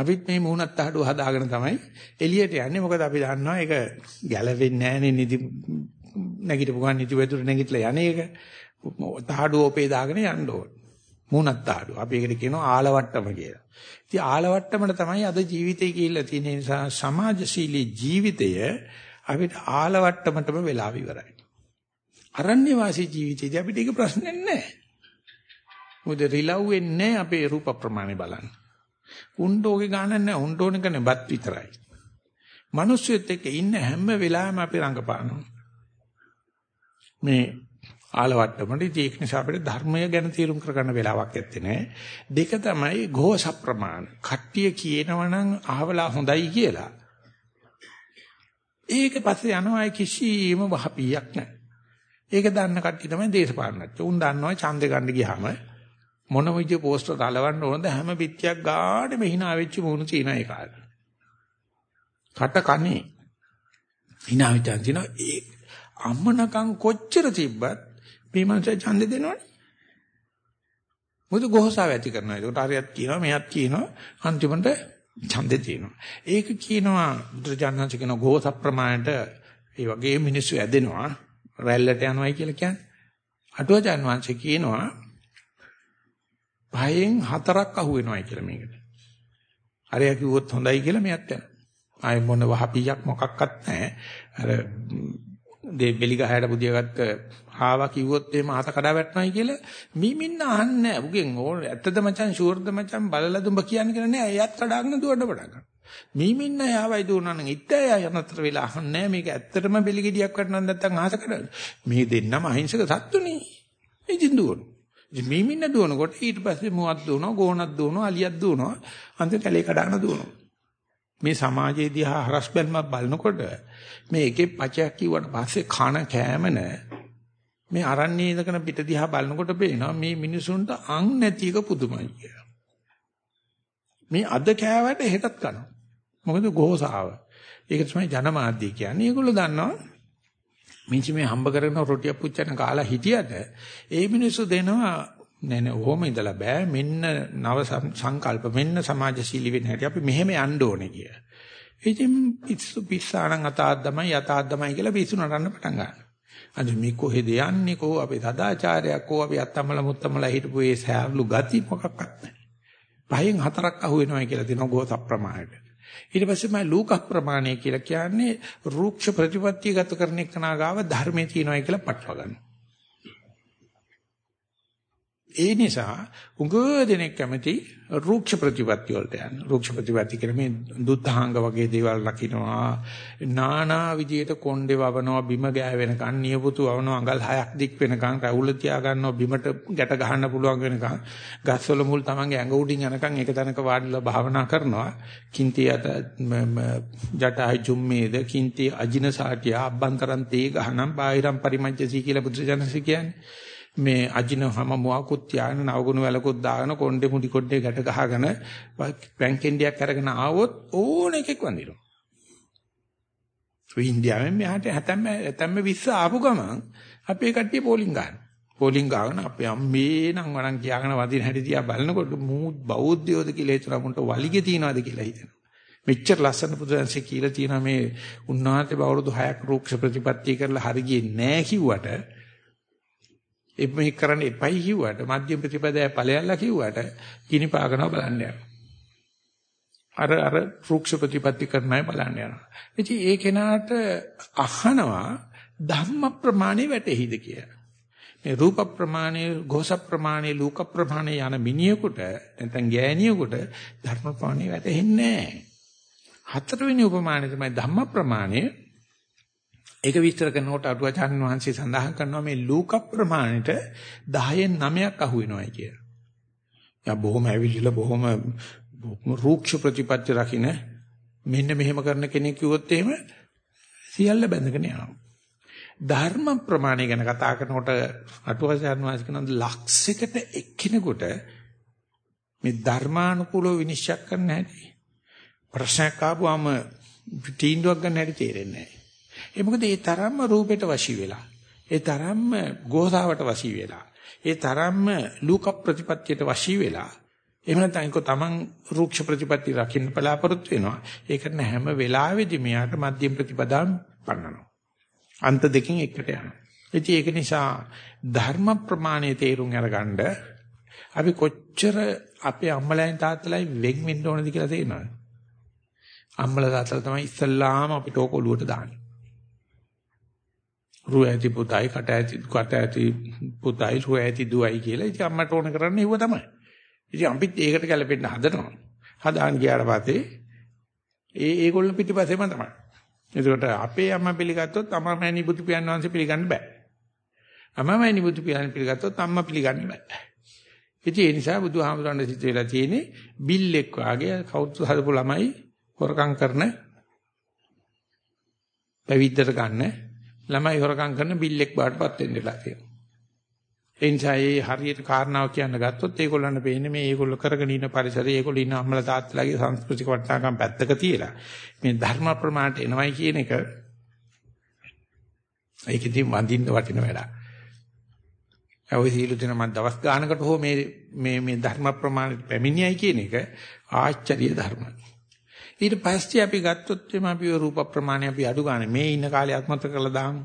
Speaker 1: අපිත් මේ මූණත් අහඩුව හදාගෙන තමයි එළියට යන්නේ. මොකද අපි දන්නවා ඒක ගැලවෙන්නේ නැහනේ නිදි නැගිටපු ගමන් නිදි වැදුර නැගිටලා යන්නේ ඒක. තහඩුව ඔපේ දාගෙන යන්න ඕන. මූණත් තහඩුව. අපි ඒකට කියනවා ආලවට්ටම කියලා. ඉතින් ආලවට්ටමට තමයි අද ජීවිතේ කියලා තියෙන නිසා සමාජශීලී ජීවිතය අපිට ආලවට්ටමටම වෙලා ඉවරයි. අරණ්‍ය වාසී ජීවිතේදී අපිට ඒක ප්‍රශ්නයක් නැහැ. මොකද රිලව් වෙන්නේ අපේ රූප ප්‍රමාණය බලන්න. උන්ට ඕකේ ගානක් නැහැ. උන්ට ඕන කන්නේ බත් විතරයි. මිනිස්සුත් එක්ක ඉන්න හැම වෙලාවෙම අපි රඟපානවා. මේ ආලවට්ටමට ඒක නිසා අපිට ධර්මය ගැන තීරුම් කරගන්න වෙලාවක් ඇත්තේ නැහැ. දෙක තමයි ഘോഷ ප්‍රමාණ. කට්ටිය කියනවනම් අහවලා හොඳයි කියලා. ඒක පස්සේ යනවා කිසිම වහපියක් නැහැ. ඒක දන්න කට්ටිය තමයි දේශපාලනඥයෝ. උන් දන්නවා ඡන්දේ ගන්න ගියාම මොන විදිය පෝස්ටර් දාලවන්න ඕනද හැම පිටියක් ගාඩෙම hina වෙච්ච මුණු තියෙන ඒ කාලේ. කට කනේ hina වෙච්චන් තින ඒ අම්මනකම් කොච්චර තිබ්බත් මේ මනුස්සය ඡන්දෙ දෙනවනේ. මොකද ගොහසාව ඇති කරනවා. ඒකට හරියට කියනවා මෙයත් කියනවා අන්තිමට ඡන්දෙ තියෙනවා. ඒක කියනවා බුදුරජාණන් කියන ගෝස ප්‍රමාණයට ඒ වගේ මිනිස්සු ඇදෙනවා රැල්ලට යනවායි කියලා කියන්නේ. අටුවචාන් වංශේ කියනවා පහෙන් හතරක් අහු වෙනවායි කියලා මේකට. අරයා කිව්වොත් හොඳයි කියලා මෙයත් යනවා. ආයේ මොන වහපියක් මොකක්වත් නැහැ. අර දේ බෙලි ගහයට බුදියාගත්ත ආවා කිව්වොත් එහෙම අහත කඩා වැටෙනයි කියලා මීමින්න අහන්නේ නැහැ. උගෙන් ඕන ඇත්තද මචං ෂුවර්ද මචං බලලා දුඹ කියන්නේ කියලා නෑ. එයත් කඩාගෙන දුවන්න පටන් ගන්නවා. මීමින්න යාවයි දුවනනම් ඉත්තේ යනතර වෙලා අහන්නේ මේක ඇත්තටම බෙලි ගෙඩියක් වටනන් නැත්තම් අහත කඩන. මේ දෙන්නම අහිංසක සත්තුනේ. ඉතින් දුවන. ඉතින් මීමින්න දුවනකොට ඊට පස්සේ මුවක් දුවනවා, ගෝණක් දුවනවා, අලියක් දුවනවා. අන්තිමට කැලේ කඩාන දුවනවා. මේ සමාජයේ දිහා හරස් බැලමක් බලනකොට මේ එකේ පචයක් කිව්වට පස්සේ කන කෑමන මේ අරන්නේ ඉඳගෙන පිට දිහා බලනකොට පේනවා මේ මිනිසුන්ට අං නැති එක පුදුමයි කියලා. මේ අද කෑවට හෙටත් කනවා. මොකද ගෝසාව. ඒක තමයි ජනමාධ්‍ය කියන්නේ. ඒගොල්ලෝ දන්නවා මිනිස්සු මේ හම්බ කරගෙන රොටියක් පුච්චන කාලා හිටියට ඒ මිනිස්සු දෙනවා නෑ නෑ ඔහොම ඉඳලා බෑ මෙන්න නව සංකල්ප මෙන්න සමාජශීලී වෙන්න හැටි අපි මෙහෙම යන්න ඕනේ කිය. ඉතින් පිස්සු පිස්සානම් අතාද්දමයි යතාද්දමයි කියලා පිස්සු නටන්න පටන් ගන්නවා. අද මේ කොහෙද යන්නේ කෝ අපේ සදාචාරයක් කෝ අපි අත්තමල මුත්තමල හිටපු ඒ සෑහළු ගති මොකක්වත් නැහැ. පහෙන් හතරක් අහු වෙනවා කියලා දෙනවා ගෝත ප්‍රමාණයට. ඊට පස්සේ මම ලූක ප්‍රමාණය කියලා කියන්නේ රූක්ෂ ප්‍රතිපත්තිය ගත කරන එකනා ගාව ධර්මයේ තියෙනවා කියලා පටව ගන්නවා. ඒ නිසා උග දෙනෙක් කැමති රූක්ෂ ප්‍රතිපත්ති වලට යන. රූක්ෂ ප්‍රතිපත්ති කියන්නේ මේ දුත්හාංග වගේ දේවල් රකින්නවා. නානා විදියට කොණ්ඩේ වවනවා බිම ගෑ වෙනකන් නියපොතු වවනවා අඟල් හයක් දික් වෙනකන් රැවුල තියා ගන්නවා බිමට ගැට ගහන්න පුළුවන් වෙනකන් ගස්වල මුල් තමන්ගේ ඇඟ උඩින් යනකන් එක තැනක වාඩිලා භාවනා කරනවා. කින්ති අත ජටයි ජුම්මේද කින්ති අජින සාටිය අබ්බන්තරන් තේ ගහනම් බාහිරම් පරිමංචසී කියලා බුදුසජනසී කියන්නේ. මේ අජින හැම මොහකුත් තියාගෙන නවගුණ වැලකුත් දාගෙන කොණ්ඩේ මුඩි කොණ්ඩේ ගැට ගහගෙන බැංකෙන්ඩියක් අරගෙන ආවොත් ඕන එකෙක් වඳිනවා. ඒ ඉන්දියාවෙන් මෙහාට හැතැම්ම හැතැම්ම 20 ආපු ගමන් අපේ කට්ටිය පෝලිං ගන්න. පෝලිං ගාගෙන අපේ අම්මේ නම් වරන් කියාගෙන වදින හැටි තියා බලනකොට මූ බෞද්ධයෝද කියලා හිතන මුන්ට වලිගේ තියනවාද කියලා හිතෙනවා. මෙච්චර ලස්සන පුදුරන්සේ කියලා තියෙන මේ උන්වහන්සේ අවුරුදු 6ක් රූක්ෂ ප්‍රතිපත්තිය කරලා හරි ගියේ නැහැ කිව්වට එපෙහි කරන්න එපයි කිව්වට මධ්‍යම ප්‍රතිපදාය ඵලයල්ලා කිව්වට කිනි පාගනවා බලන්න යනවා. අර අර රුක්ෂ ප්‍රතිපatti කරන්නයි බලන්න යනවා. ඉතින් ඒ කෙනාට අහනවා ධම්ම ප්‍රමාණය වැටෙහිද කියලා. මේ රූප ප්‍රමාණය, ഘോഷ ප්‍රමාණය, ලෝක ප්‍රමාණය යන මිනිහෙකුට නැත්නම් ගෑණියෙකුට ධර්ම ප්‍රමාණය වැටෙන්නේ නැහැ. හතරවෙනි උපමානය තමයි ධම්ම ප්‍රමාණය ඒක විස්තර කරනකොට අටුවාචාන් වහන්සේ සඳහන් කරනවා මේ ලූක ප්‍රමාණයට 10න් 9ක් අහු වෙනවායි කියලා. යා බොහොම ඇවිල්ලා බොහොම රූක්ෂ ප්‍රතිපත්ති රකින්න මෙන්න මෙහෙම කරන කෙනෙක් කිව්වොත් එහෙම සියල්ල බැඳගෙන යනවා. ධර්ම ප්‍රමාණය ගැන කතා කරනකොට අටුවාචාන් වහන්සේ කියනවා ලක්ෂයකට එක්කිනෙකුට මේ ධර්මානුකූලව විනිශ්චය කරන්න හැටි ප්‍රශ්නයක් ආවම තීන්දුවක් ගන්න හැටි තේරෙන්නේ නැහැ. ඒ මොකද ඒ තරම්ම රූපෙට වශී වෙලා. ඒ තරම්ම ගෝසාවට වශී වෙලා. ඒ තරම්ම ලූක ප්‍රතිපත්තියට වශී වෙලා. එහෙම නැත්නම් ඒක තමන් රූක්ෂ ප්‍රතිපatti රකින්න බලාපොරොත්තු වෙනවා. ඒක කරන හැම වෙලාවෙදී මෙයාට මධ්‍යම ප්‍රතිපදාම් පන්නනවා. අන්ත දෙකෙන් එකට යනවා. ඉතින් ඒක නිසා ධර්ම ප්‍රමාණයේ තේරුම් අරගන්න අපි කොච්චර අපේ අම්මලායින් තාත්තලායින් වෙන් වෙන්න ඕනද කියලා තේරෙනවද? අම්මලා තාත්තලා තමයි ඉස්සල්ලාම අපිට ඕක ඔලුවට දාන්නේ. රුව ඇති පුතයි කට ඇති කට ඇති පුතයි රුව ඇති දුවයි කියලා ඉතින් අම්මට ඕන කරන්නේ ඒව තමයි. ඉතින් අපිත් ඒකට ගැලපෙන්න හදනවා. හදාන් ගියාට පස්සේ ඒ ඒගොල්ලෝ පිටිපස්සේම තමයි. ඒකට අපේ අම්මා පිළිගත්තොත් අම්මා මෑණි බුදු පියාණන් වහන්සේ පිළිගන්න බෑ. අම්මා මෑණි බුදු පියාණන් පිළිගත්තොත් අම්මා පිළිගන්න බෑ. ඉතින් ඒ නිසා බුදුහාමුදුරන්ගේ සිත් වෙලා තියෙන්නේ බිල්ලෙක් වාගේ කවුරුත් හදපු ළමයි හොරකම් කරන පැවිද්දට ගන්න ළමයි හොරකම් කරන බිල්ලෙක් බාටපත් වෙන්නලා තියෙනවා. ඒ නිසා මේ හරියට කාරණාව කියන්න ගත්තොත් ඒගොල්ලන්ට පේන්නේ මේ ඒගොල්ලෝ කරගෙන ඉන්න පරිසරය ඒගොල්ලෝ ඉන්න අම්මලා තාත්තලාගේ සංස්කෘතික වටිනාකම් පැත්තක තියලා මේ ධර්ම ප්‍රමාණයට එනවයි කියන එක ඒකෙදි වඳින්න වටින වැඩක්. ඔය සීල දින මම දවස් ගානකට හෝ මේ මේ මේ ධර්ම ප්‍රමාණයට පැමිණියයි කියන එක ආශ්චර්ය ධර්මයි. ඊට පස්සේ අපි ගත්තොත් එම අපි රූප ප්‍රමාණය අපි අඩු ගන්න මේ ඉන්න කාලේ අත්මත කරලා දාමු.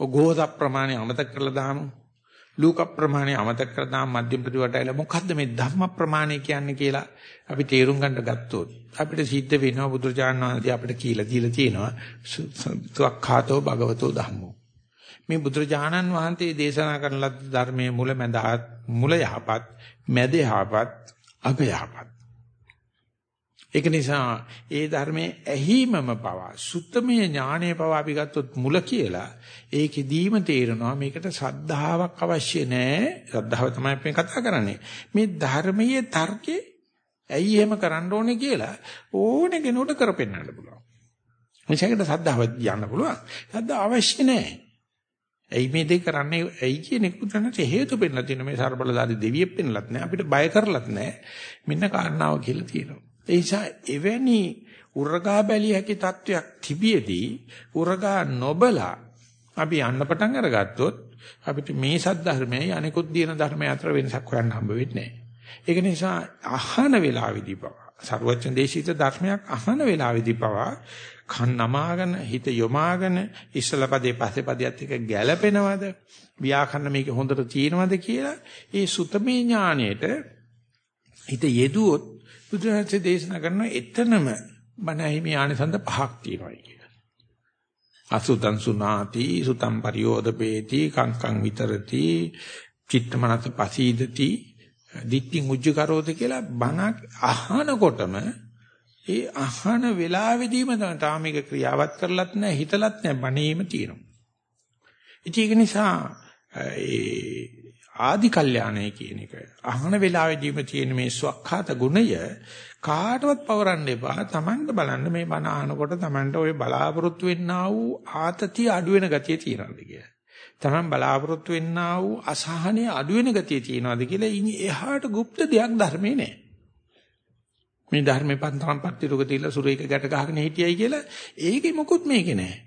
Speaker 1: ඔය ගෝධ ප්‍රමාණය අමතක කරලා දාමු. ලූක ප්‍රමාණය අමතක කරලා දාමු මධ්‍යම ප්‍රතිවටයල මොකද්ද මේ ධර්ම ප්‍රමාණය කියන්නේ කියලා අපි තේරුම් ගන්න ගත්තොත් අපිට සිද්ධ වෙනවා බුදුරජාණන් වහන්සේ අපිට කියලා දීලා තියෙනවා සුක්ඛාතෝ භගවතෝ ධම්මෝ. මේ බුදුරජාණන් වහන්සේ දේශනා කරන ලද ධර්මයේ මුල මැද මුල යහපත් මැද යහපත් අග යහපත් ඒක නිසා ඒ ධර්මයේ ඇහිමම පවා සුත්තමය ඥානයේ පවා අපි ගත්තොත් මුල කියලා ඒකෙදීම තේරෙනවා මේකට සද්ධාාවක් අවශ්‍ය නැහැ සද්ධාව තමයි අපි කතා කරන්නේ. මේ ධර්මයේ තර්කේ ඇයි එහෙම කරන්න ඕනේ කියලා ඕනේ කෙනෙකුට කරපෙන්නන්න පුළුවන්. මේකට සද්ධාව යන්න පුළුවන්. සද්ධා අවශ්‍ය නැහැ ඇයි මේ දෙක කරන්නේ? ඇයි කියන එක උදැනට හේතු පෙන්නලා තියෙන මේ ਸਰබලදාරි දෙවියෙක් පෙන්නලත් නැහැ අපිට බය කරලත් නැහැ මෙන්න කාරණාව කියලා තියෙනවා. ඒ නිසා එවැනි උරගා බැලිය හැකි තත්වයක් තිබියදී උරගා නොබලා අපි යන්න පටන් අරගත්තොත් අපිට මේ සද්ධර්මයයි අනිකුත් දින ධර්මය අතර වෙනසක් හොයන්න හම්බ වෙන්නේ ඒක නිසා අහන වෙලාවේදී පවා සර්වඥ දේශිත ධර්මයක් අහන වෙලාවේදී පවා කන් නමාගෙන හිත යොමාගෙන ඉස්සල පදේ පස්සේ පදියත් එක ගැළපෙනවද? ව්‍යාකරණ මේක හොඳට තියෙනවද කියලා ඒ සුතමේ ඥාණයට හිත යෙදුවොත් බුදුරජාණන්සේ දේශනා කරන එතනම බණහිමි ආනිසන්ද පහක් තියෙනවා කියලා. අසුතං සුනාති සුතං පරියෝදපේති කංකං විතරති චිත්තමනස පසීදති දිට්ඨින් උජ්ජකරෝද කියලා බණක් අහනකොටම ඒ අහන වෙලාවෙදීම තමයි තාම මේක ක්‍රියාවත් කරලත් නැහැ හිතලත් නැහැ බණේම තියෙනවා. ඒක නිසා ඒ ආදි කල්යාණය කියන එක. අහන වෙලාවෙදීම තියෙන මේ ස්වකහාත ගුණය කාටවත් පවරන්න එපා. Tamanට බලන්න මේ බණ අහනකොට Tamanට ওই බලාපොරොත්තු වෙන්නා වූ ආතතිය අඩු වෙන ගතිය තියෙනවද කියලා. Taman බලාපොරොත්තු වෙන්නා වූ අසහනය අඩු වෙන ගතිය තියෙනවද කියලා ඉනි එහාට গুপ্ত දෙයක් ධර්මේ නැහැ. මේ ධර්මේ පන්තරම් පත්තිරුක තියලා සුරේක ගැට ගහගෙන හිටියයි කියලා ඒකේ මොකුත් මේකේ නැහැ.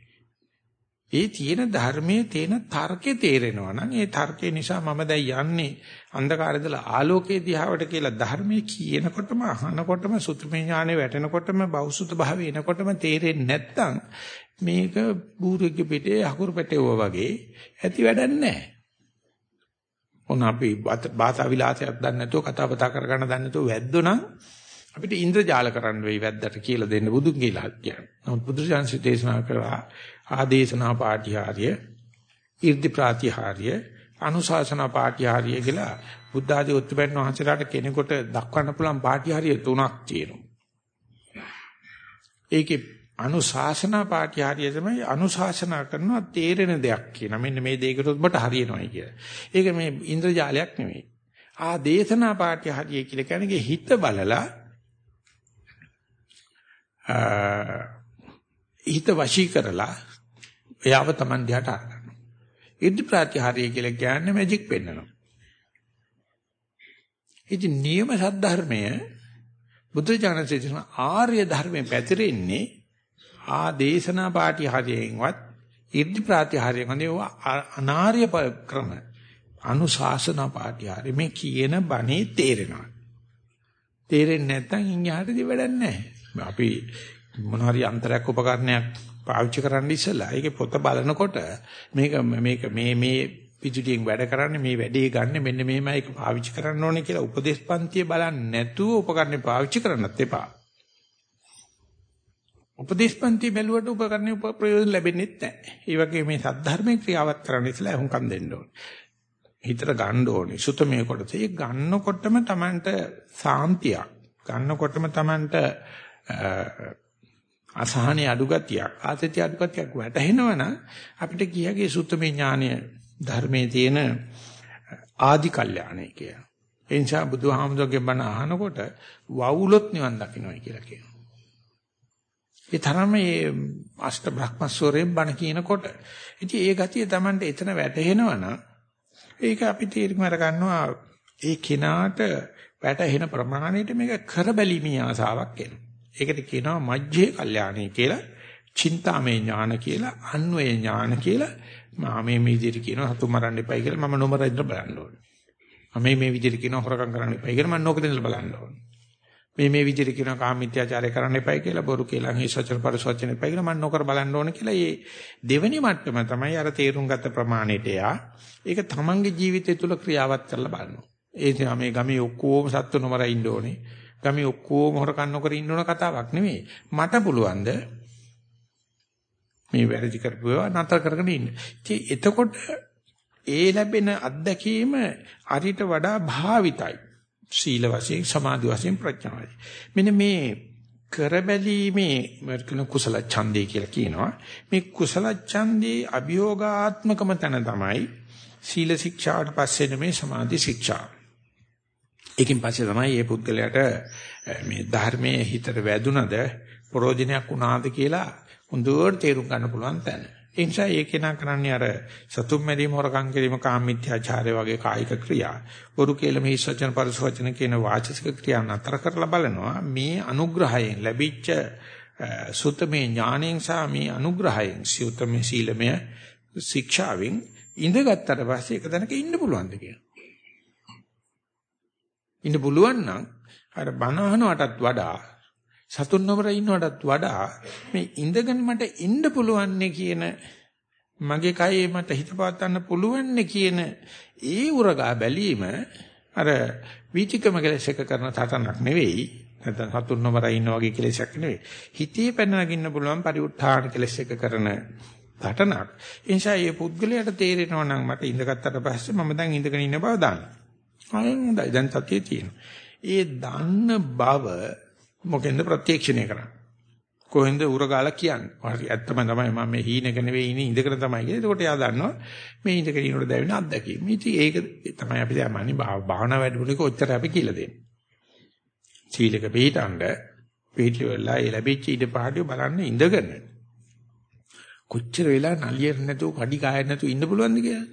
Speaker 1: ඒ තියෙන ධර්මයේ තියෙන තර්කේ තේරෙනවා නම් ඒ තර්කේ නිසා මම දැන් යන්නේ අන්ධකාරයදලා ආලෝකයේ දිහාවට කියලා ධර්මයේ කියනකොටම අහනකොටම සුත්‍රමය ඥානෙ වැටෙනකොටම බෞසුත භාවය එනකොටම තේරෙන්නේ නැත්තම් මේක බූරුගේ පිටේ අකුරු පැටවුවා වගේ ඇති වැඩක් නැහැ. ඔන්න අපි භාෂා විලාසයක් දන්නේ නැතුව කතා බතා කරගන්න දන්නේ නැතුව වැද්දොනම් අපිට ඉන්ද්‍රජාල කරන්න වෙයි වැද්දට කියලා දෙන්න බුදුන් කියලා කියන්නේ. නමුත් බුදුරජාන්සේ දේශනා කරා ආදේශනා පාටිහාරිය, 이르දි ප්‍රාතිහාරිය, අනුශාසනා පාටිහාරිය කියලා බුද්ධ ආදී උත්පන්න වහන්සේලාට කෙනෙකුට දක්වන්න පුළුවන් පාටිහාරිය තුනක් තියෙනවා. ඒකේ අනුශාසනා පාටිහාරිය තමයි අනුශාසනා කරනවා තේරෙන දෙයක් කියන. මෙන්න මේ දෙයකට ඔබට හරියනවායි කියලා. ඒක මේ ඉන්ද්‍රජාලයක් නෙමෙයි. ආ දේශනා පාටිහාරිය කියලා කියන්නේ හිත බලලා හිත වශී කරලා එයාව Taman දිහාට අරගන්නවා. ඉදි ප්‍රත්‍යහාරය කියලා කියන්නේ මැජික් පෙන්නනවා. ඉතින් නියම සද්ධර්මය බුදුචානන්සේ කියන ආර්ය ධර්මයෙන් පැතිරෙන්නේ ආ දේශනා පාටි හරියෙන්වත් ඉර්ධි ප්‍රත්‍යහාරයෙන් අනාර්ය ක්‍රම අනුශාසනා පාටි හරිය මේ කියන බණේ තේරෙනවා. තේරෙන්නේ නැත්නම් ඉන්හාටදී වැඩක් නැහැ. අපි මොන හරි අන්තරයක් උපකරණයක් පාවිච්චි කරන්න ඉස්සලා ඒකේ පොත බලනකොට මේක මේක මේ මේ පිටුටියෙන් වැඩ කරන්නේ මේ වැඩේ ගන්න මෙන්න මෙහෙමයි ඒක පාවිච්චි කරන්න ඕනේ කියලා උපදේශපන්තිය බලන්නේ නැතුව උපකරණේ පාවිච්චි කරන්නත් එපා. උපදේශපන්ති බැලුවට උපකරණේ ප්‍රයෝජන ලැබෙන්නේ නැහැ. ඒ වගේ මේ සද්ධර්මයේ ක්‍රියාවත් කරන්න ඉස්සලා අහුම්කම් දෙන්න ඕනේ. හිතට ගන්න ඕනේ. සුතමේ කොටස. ඒ ගන්නකොටම Tamanට සාන්තියක්. ගන්නකොටම Tamanට අසහනේ අඩු ගතියක්, ආතතිය අඩු ගතියක් වැටහෙනවනම් අපිට කියගේ සුතමේ ඥානය ධර්මයේ තියෙන ආදි කල්යාණය කිය. ඒ නිසා බුදුහාමුදුරගේ බණ අහනකොට වවුලොත් නිවන් දකින්නයි කියලා කියනවා. ඒ තරම මේ අෂ්ට බ්‍රහ්මස්වරයෙන් බණ කියනකොට ඉතින් ඒ ගතිය Tamanට එතන වැටහෙනවනම් ඒක අපි තීරණ අර ගන්නවා ඒ කෙනාට වැටහෙන ප්‍රමාණයට මේක කරබැලීමේ ආසාවක් එනවා. ඒකට කියනවා මජ්ජේ කල්යාණී කියලා, චින්තාමේ ඥාන කියලා, අන්වේ ඥාන කියලා. මම මේ මේ විදිහට කියනවා සතු මරන්න එපයි කියලා මම නොමර ඉඳලා බලන්න ඕනේ. මම මේ විදිහට කියනවා හොරකම් කරන්න එපයි කියලා මම නොකද ඉඳලා බලන්න ඕනේ. මේ මේ විදිහට කියනවා කාමීත්‍යාචාරය කරන්න එපයි කියලා බොරු කියලා හිසචර පරිසවචන එපයි කියලා මම නොකර බලන්න ඕනේ කියලා මේ දෙවෙනි මට්ටම තමයි අර තේරුම් ගත ප්‍රමාණයට යා. ඒක තමන්ගේ ජීවිතය තුළ ක්‍රියාවත් කරලා බලනවා. ඒ නිසා මේ ගමේ ඔක්කොම සත්තු නොමර ඉන්න ඕනේ. ගමේ ඔක්කොම හොරකම් නොකර ඉන්න ඕන කතාවක් නෙමෙයි. මට පුළුවන්ද මේ වැරදි කරපුවා නතර කරගෙන ඉන්න. ඉතින් එතකොට ඒ ලැබෙන අත්දැකීම අරිට වඩා භාවිතයි. සීල වශයෙන් සමාධි වශයෙන් ප්‍රඥාවයි. මෙන්න මේ කරබැලීමේ මර්කන කුසල ඡන්දේ කියලා කියනවා. මේ කුසල ඡන්දේ අභියෝගාත්මකම තැන තමයි සීල ශික්ෂාවට පස්සේ නෙමේ සමාධි ශික්ෂා. ඒකෙන් පස්සේ තමයි මේ පුද්ගලයාට මේ ධර්මයේ හිතට වැදුනද ප්‍රෝජනයක් වුණාද කියලා හොඳට තේරුම් ගන්න පුළුවන් තැන. ඒ නිසා ඒකේ නා කරන්නේ අර සතුම් මැරීම හොරකම් කිරීම කාමීත්‍යාචාරය වගේ කායික ක්‍රියා. වරු කියලා මේ සත්‍යන පරිසවචන කියන වාචික ක්‍රියා නතර කරලා බලනවා මේ අනුග්‍රහයෙන් ලැබිච්ච සුතමේ ඥාණයෙන් සහ මේ අනුග්‍රහයෙන් සුතමේ සීලමය ශික්ෂාවෙන් ඉඳගත්තට පස්සේ එක තැනක ඉන්න පුළුවන්ද කියලා. ඉන්න පුළුවන් නම් අර බනහනවටත් වඩා සතුන් නොමර ඉන්නවටත් වඩා මේ ඉඳගෙන මට ඉන්න පුළුවන් කියන මගේ කයේ මට හිත පවත්වන්න පුළුවන් කියන ඒ උරගා බැලීම අර වීතිකම කෙලස් එක කරන තරණක් නෙවෙයි. නැත්නම් සතුන් නොමර ඉන්න වගේ කෙලෙසක් නෙවෙයි. හිතේ පැනනගින්න පුළුවන් පරිඋත්ථාන කෙලස් එක කරන තරණක් ඒ නිසා මේ පුද්ගලයාට තේරෙනවා නම් මට ඉඳගත්තට පස්සේ මම දැන් ඉඳගෙන ඉන්න බව දාන්න. ආයෙත් හොඳයි දැන් සතියේ තියෙනවා ඒ දන්න බව මොකෙන්ද ප්‍රත්‍යක්ෂණය කරන්නේ? කොහෙන්ද උරගාලා කියන්නේ? හරි ඇත්තම තමයි මම මේ හීනක නෙවෙයි ඉන්නේ ඉඳගෙන තමයි කියන්නේ. ඒකට එයා දන්නවා මේ ඉඳගෙන ඉන්නකොට දැවෙන අත්දැකීම. ඉතින් ඒක තමයි අපි දැනන්නේ භාවනා වැඩමුළුවක ඔච්චර අපි කියලා දෙන්නේ. සීලක පිළිටඬ පිළිවෙලා ඒ ලැබිච්ච ඉඩ පාඩිය බලන්න ඉඳගෙන. කොච්චර වෙලා නලියෙර නැතුව කඩි කායෙ නැතුව ඉන්න පුළුවන්ද කියලා?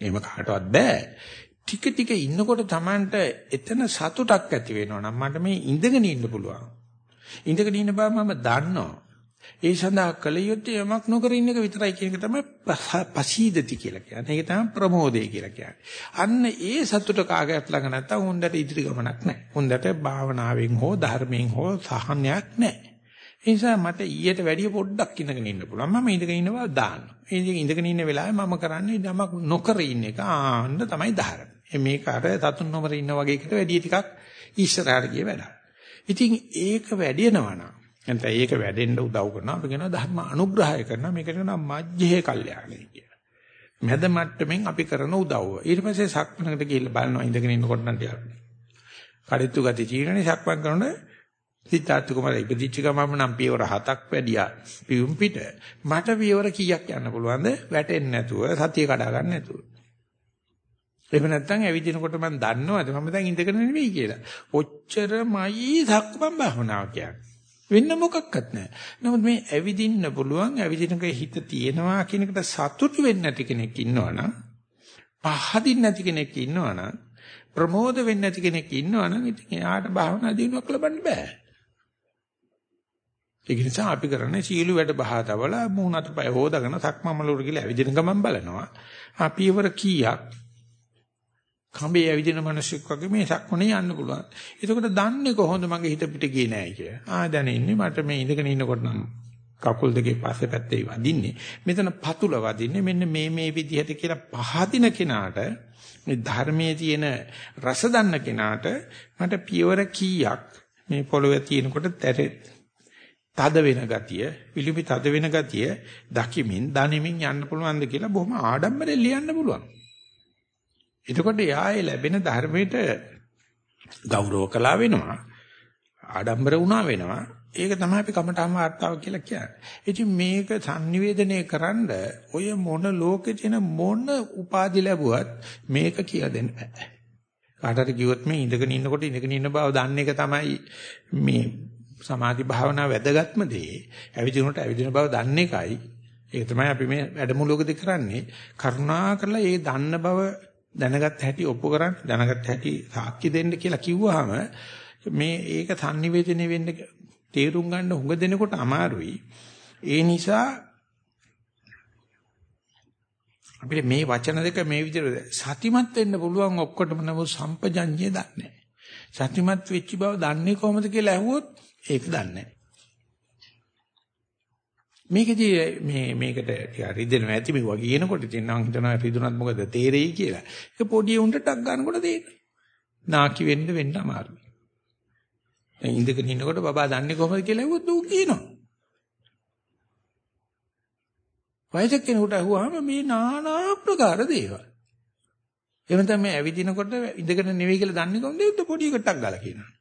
Speaker 1: එහෙම කාටවත් බෑ. ටික ටික ඉන්නකොට Tamanට එතන සතුටක් ඇති වෙනවා නම් මට මේ ඉඳගෙන ඉන්න පුළුවන්. ඉඳගෙන ඉන්න බව මම දන්නවා. ඒ සඳහා කල යුත්තේ යමක් නොකර ඉන්න එක විතරයි කියන එක තමයි පසීදති කියලා කියන්නේ. ඒක තමයි ප්‍රමෝදය කියලා කියන්නේ. අන්න ඒ සතුට කාගයක් ළඟ නැත්තම් හොඳට ඉදිරි ගමනක් නැහැ. හොඳට භාවනාවෙන් හෝ ධර්මයෙන් හෝ සහනයක් නැහැ. ඒ නිසා මට ඊට වැඩිය පොඩ්ඩක් ඉඳගෙන ඉන්න පුළුවන්. මම ඉඳගෙන ඉන්න බව දාන්න. ඒ ඉඳගෙන ඉන්න වෙලාවේ මම කරන්නේ යමක් නොකර ඉන්න එක. ආන්න තමයි ධර්ම. මේක අර තතුන් නොමර ඉන්න වගේ එකට වැඩි ටිකක් ඉස්සරහට ගිය වැඩක්. ඉතින් ඒක වැඩෙනවා නම් නැත්නම් ඒක වැඩෙන්න උදව් කරනවා අපි කියනවා ධර්ම අනුග්‍රහය කරනවා මේකට කියනවා මජ්ජේ කල්යාණේ කියලා. මැද මට්ටමින් අපි කරන උදව්ව. ඊට පස්සේ සක්මනකට ගිහිල්ලා බලනවා ඉඳගෙන ඉන්නකොට නම් ටිකක්. කඩਿੱතු ගති චීනනේ සක්මන් කරනකොට සිතාර්ථ කුමාර ඉපදිච්ච ගමම නම් පියවර හතක් වැඩියා පියුම් පිට මට පියවර කීයක් යන්න පුළුවන්ද වැටෙන්නේ නැතුව සතිය කඩා ගන්න නැතුව එහෙම නැත්නම් ඇවිදිනකොට මම දන්නවද මම දැන් ඉඳගෙන නෙවෙයි කියලා. ඔච්චරමයි සක්මන් භාවනාව කියන්නේ. වෙන්න මොකක්වත් නැහැ. නමුත් මේ ඇවිදින්න පුළුවන් ඇවිදිනක හිත තියෙනවා කියන එකට සතුටු වෙන්නේ නැති කෙනෙක් ඉන්නවනම් පහදින්න නැති කෙනෙක් ඉන්නවනම් ප්‍රමෝද වෙන්නේ නැති කෙනෙක් ඉන්නවනම් ඉතින් එයාට භාවනා දිනුවක් ලබන්න බෑ. ඒක නිසා අපි කරන්නේ සීළු වැඩ බහතවල මූණත් පය හොදාගෙන සක්මන් මලුර කියලා ඇවිදින ගමන් බලනවා. අපි ඉවර කීයක් කඹේ ඇවිදින මිනිස්සුක් වගේ මේ සක්මනේ යන්න පුළුවන්. එතකොට දන්නේ කොහොමද මගේ හිත පිට ගියේ නෑ කියලා. ආ දැන් ඉන්නේ මට මේ ඉඳගෙන ඉන්නකොට නම් කකුල් දෙකේ පස්සේ පැත්තේ වදින්නේ. මෙතන පතුල වදින්නේ මෙන්න මේ මේ විදිහට කියලා පහදින කෙනාට මේ ධර්මයේ තියෙන රස දන්න කෙනාට මට පියවර කීයක් මේ පොළවේ තියෙනකොට තද වෙන ගතිය, විලිපි තද වෙන ගතිය දකිමින්, දනිමින් යන්න පුළුවන්ද කියලා බොහොම ආඩම්බරෙන් ලියන්න පුළුවන්. එතකොට යායේ ලැබෙන ධර්මයට ගෞරව කළා වෙනවා. ආඩම්බර වුණා වෙනවා. ඒක තමයි අපි කමඨාම වார்த்தාව කියලා කියන්නේ. ඉතින් මේක sannivedanaya කරන්න ඔය මොන ලෝකේ තියෙන මොන උපාදි ලැබුවත් මේක කියලා දෙන්න බෑ. කාටට කිව්වොත් මේ ඉඳගෙන ඉන්නකොට ඉඳගෙන ඉන්න බව දන්න එක තමයි මේ සමාධි භාවනා වැදගත්ම දේ. ඇවිදිනකොට ඇවිදින බව දන්න එකයි. ඒක තමයි අපි මේ වැඩමුළුවකදී කරන්නේ. කරුණා කරලා ඒ දන්න බව දැනගත් හැටි ඔප්පු කරන්න දැනගත් හැටි සාක්ෂි දෙන්න කියලා කිව්වහම මේ ඒක sannivedana වෙන්න තේරුම් ගන්න හුඟ දෙනකොට අමාරුයි. ඒ නිසා අපිට මේ වචන දෙක මේ විදිහට සතිමත් වෙන්න පුළුවන් ඔක්කොටම නමුත් සම්පජඤ්ඤය දන්නේ නැහැ. සතිමත් වෙච්ච බව දන්නේ කොහොමද කියලා ඇහුවොත් ඒක දන්නේ නැහැ. මේකදී මේ මේකට රිදෙනවා ඇති මේ වගේ එනකොට ඉතින් නම් හිතනවා රිදුනත් මොකද තේරෙයි කියලා. ඒක පොඩි උන්ට ටක් ගන්නකොට තේරෙනවා. නාකි වෙන්න වෙන්න අමාරුයි. දැන් ඉඳගෙන ඉන්නකොට බබා දන්නේ කොහොමද කියලා ඇහුවොත් ඌ කියනවා. වයසක කෙනෙකුට අහුවාම මේ নানা ප්‍රකාර දේවල්. එහෙම තමයි ඇවිදිනකොට ඉඳගෙන නෙවෙයි කියලා දන්නේ කොහොමද? උද්ද පොඩි එකටක් ගාලා කියනවා.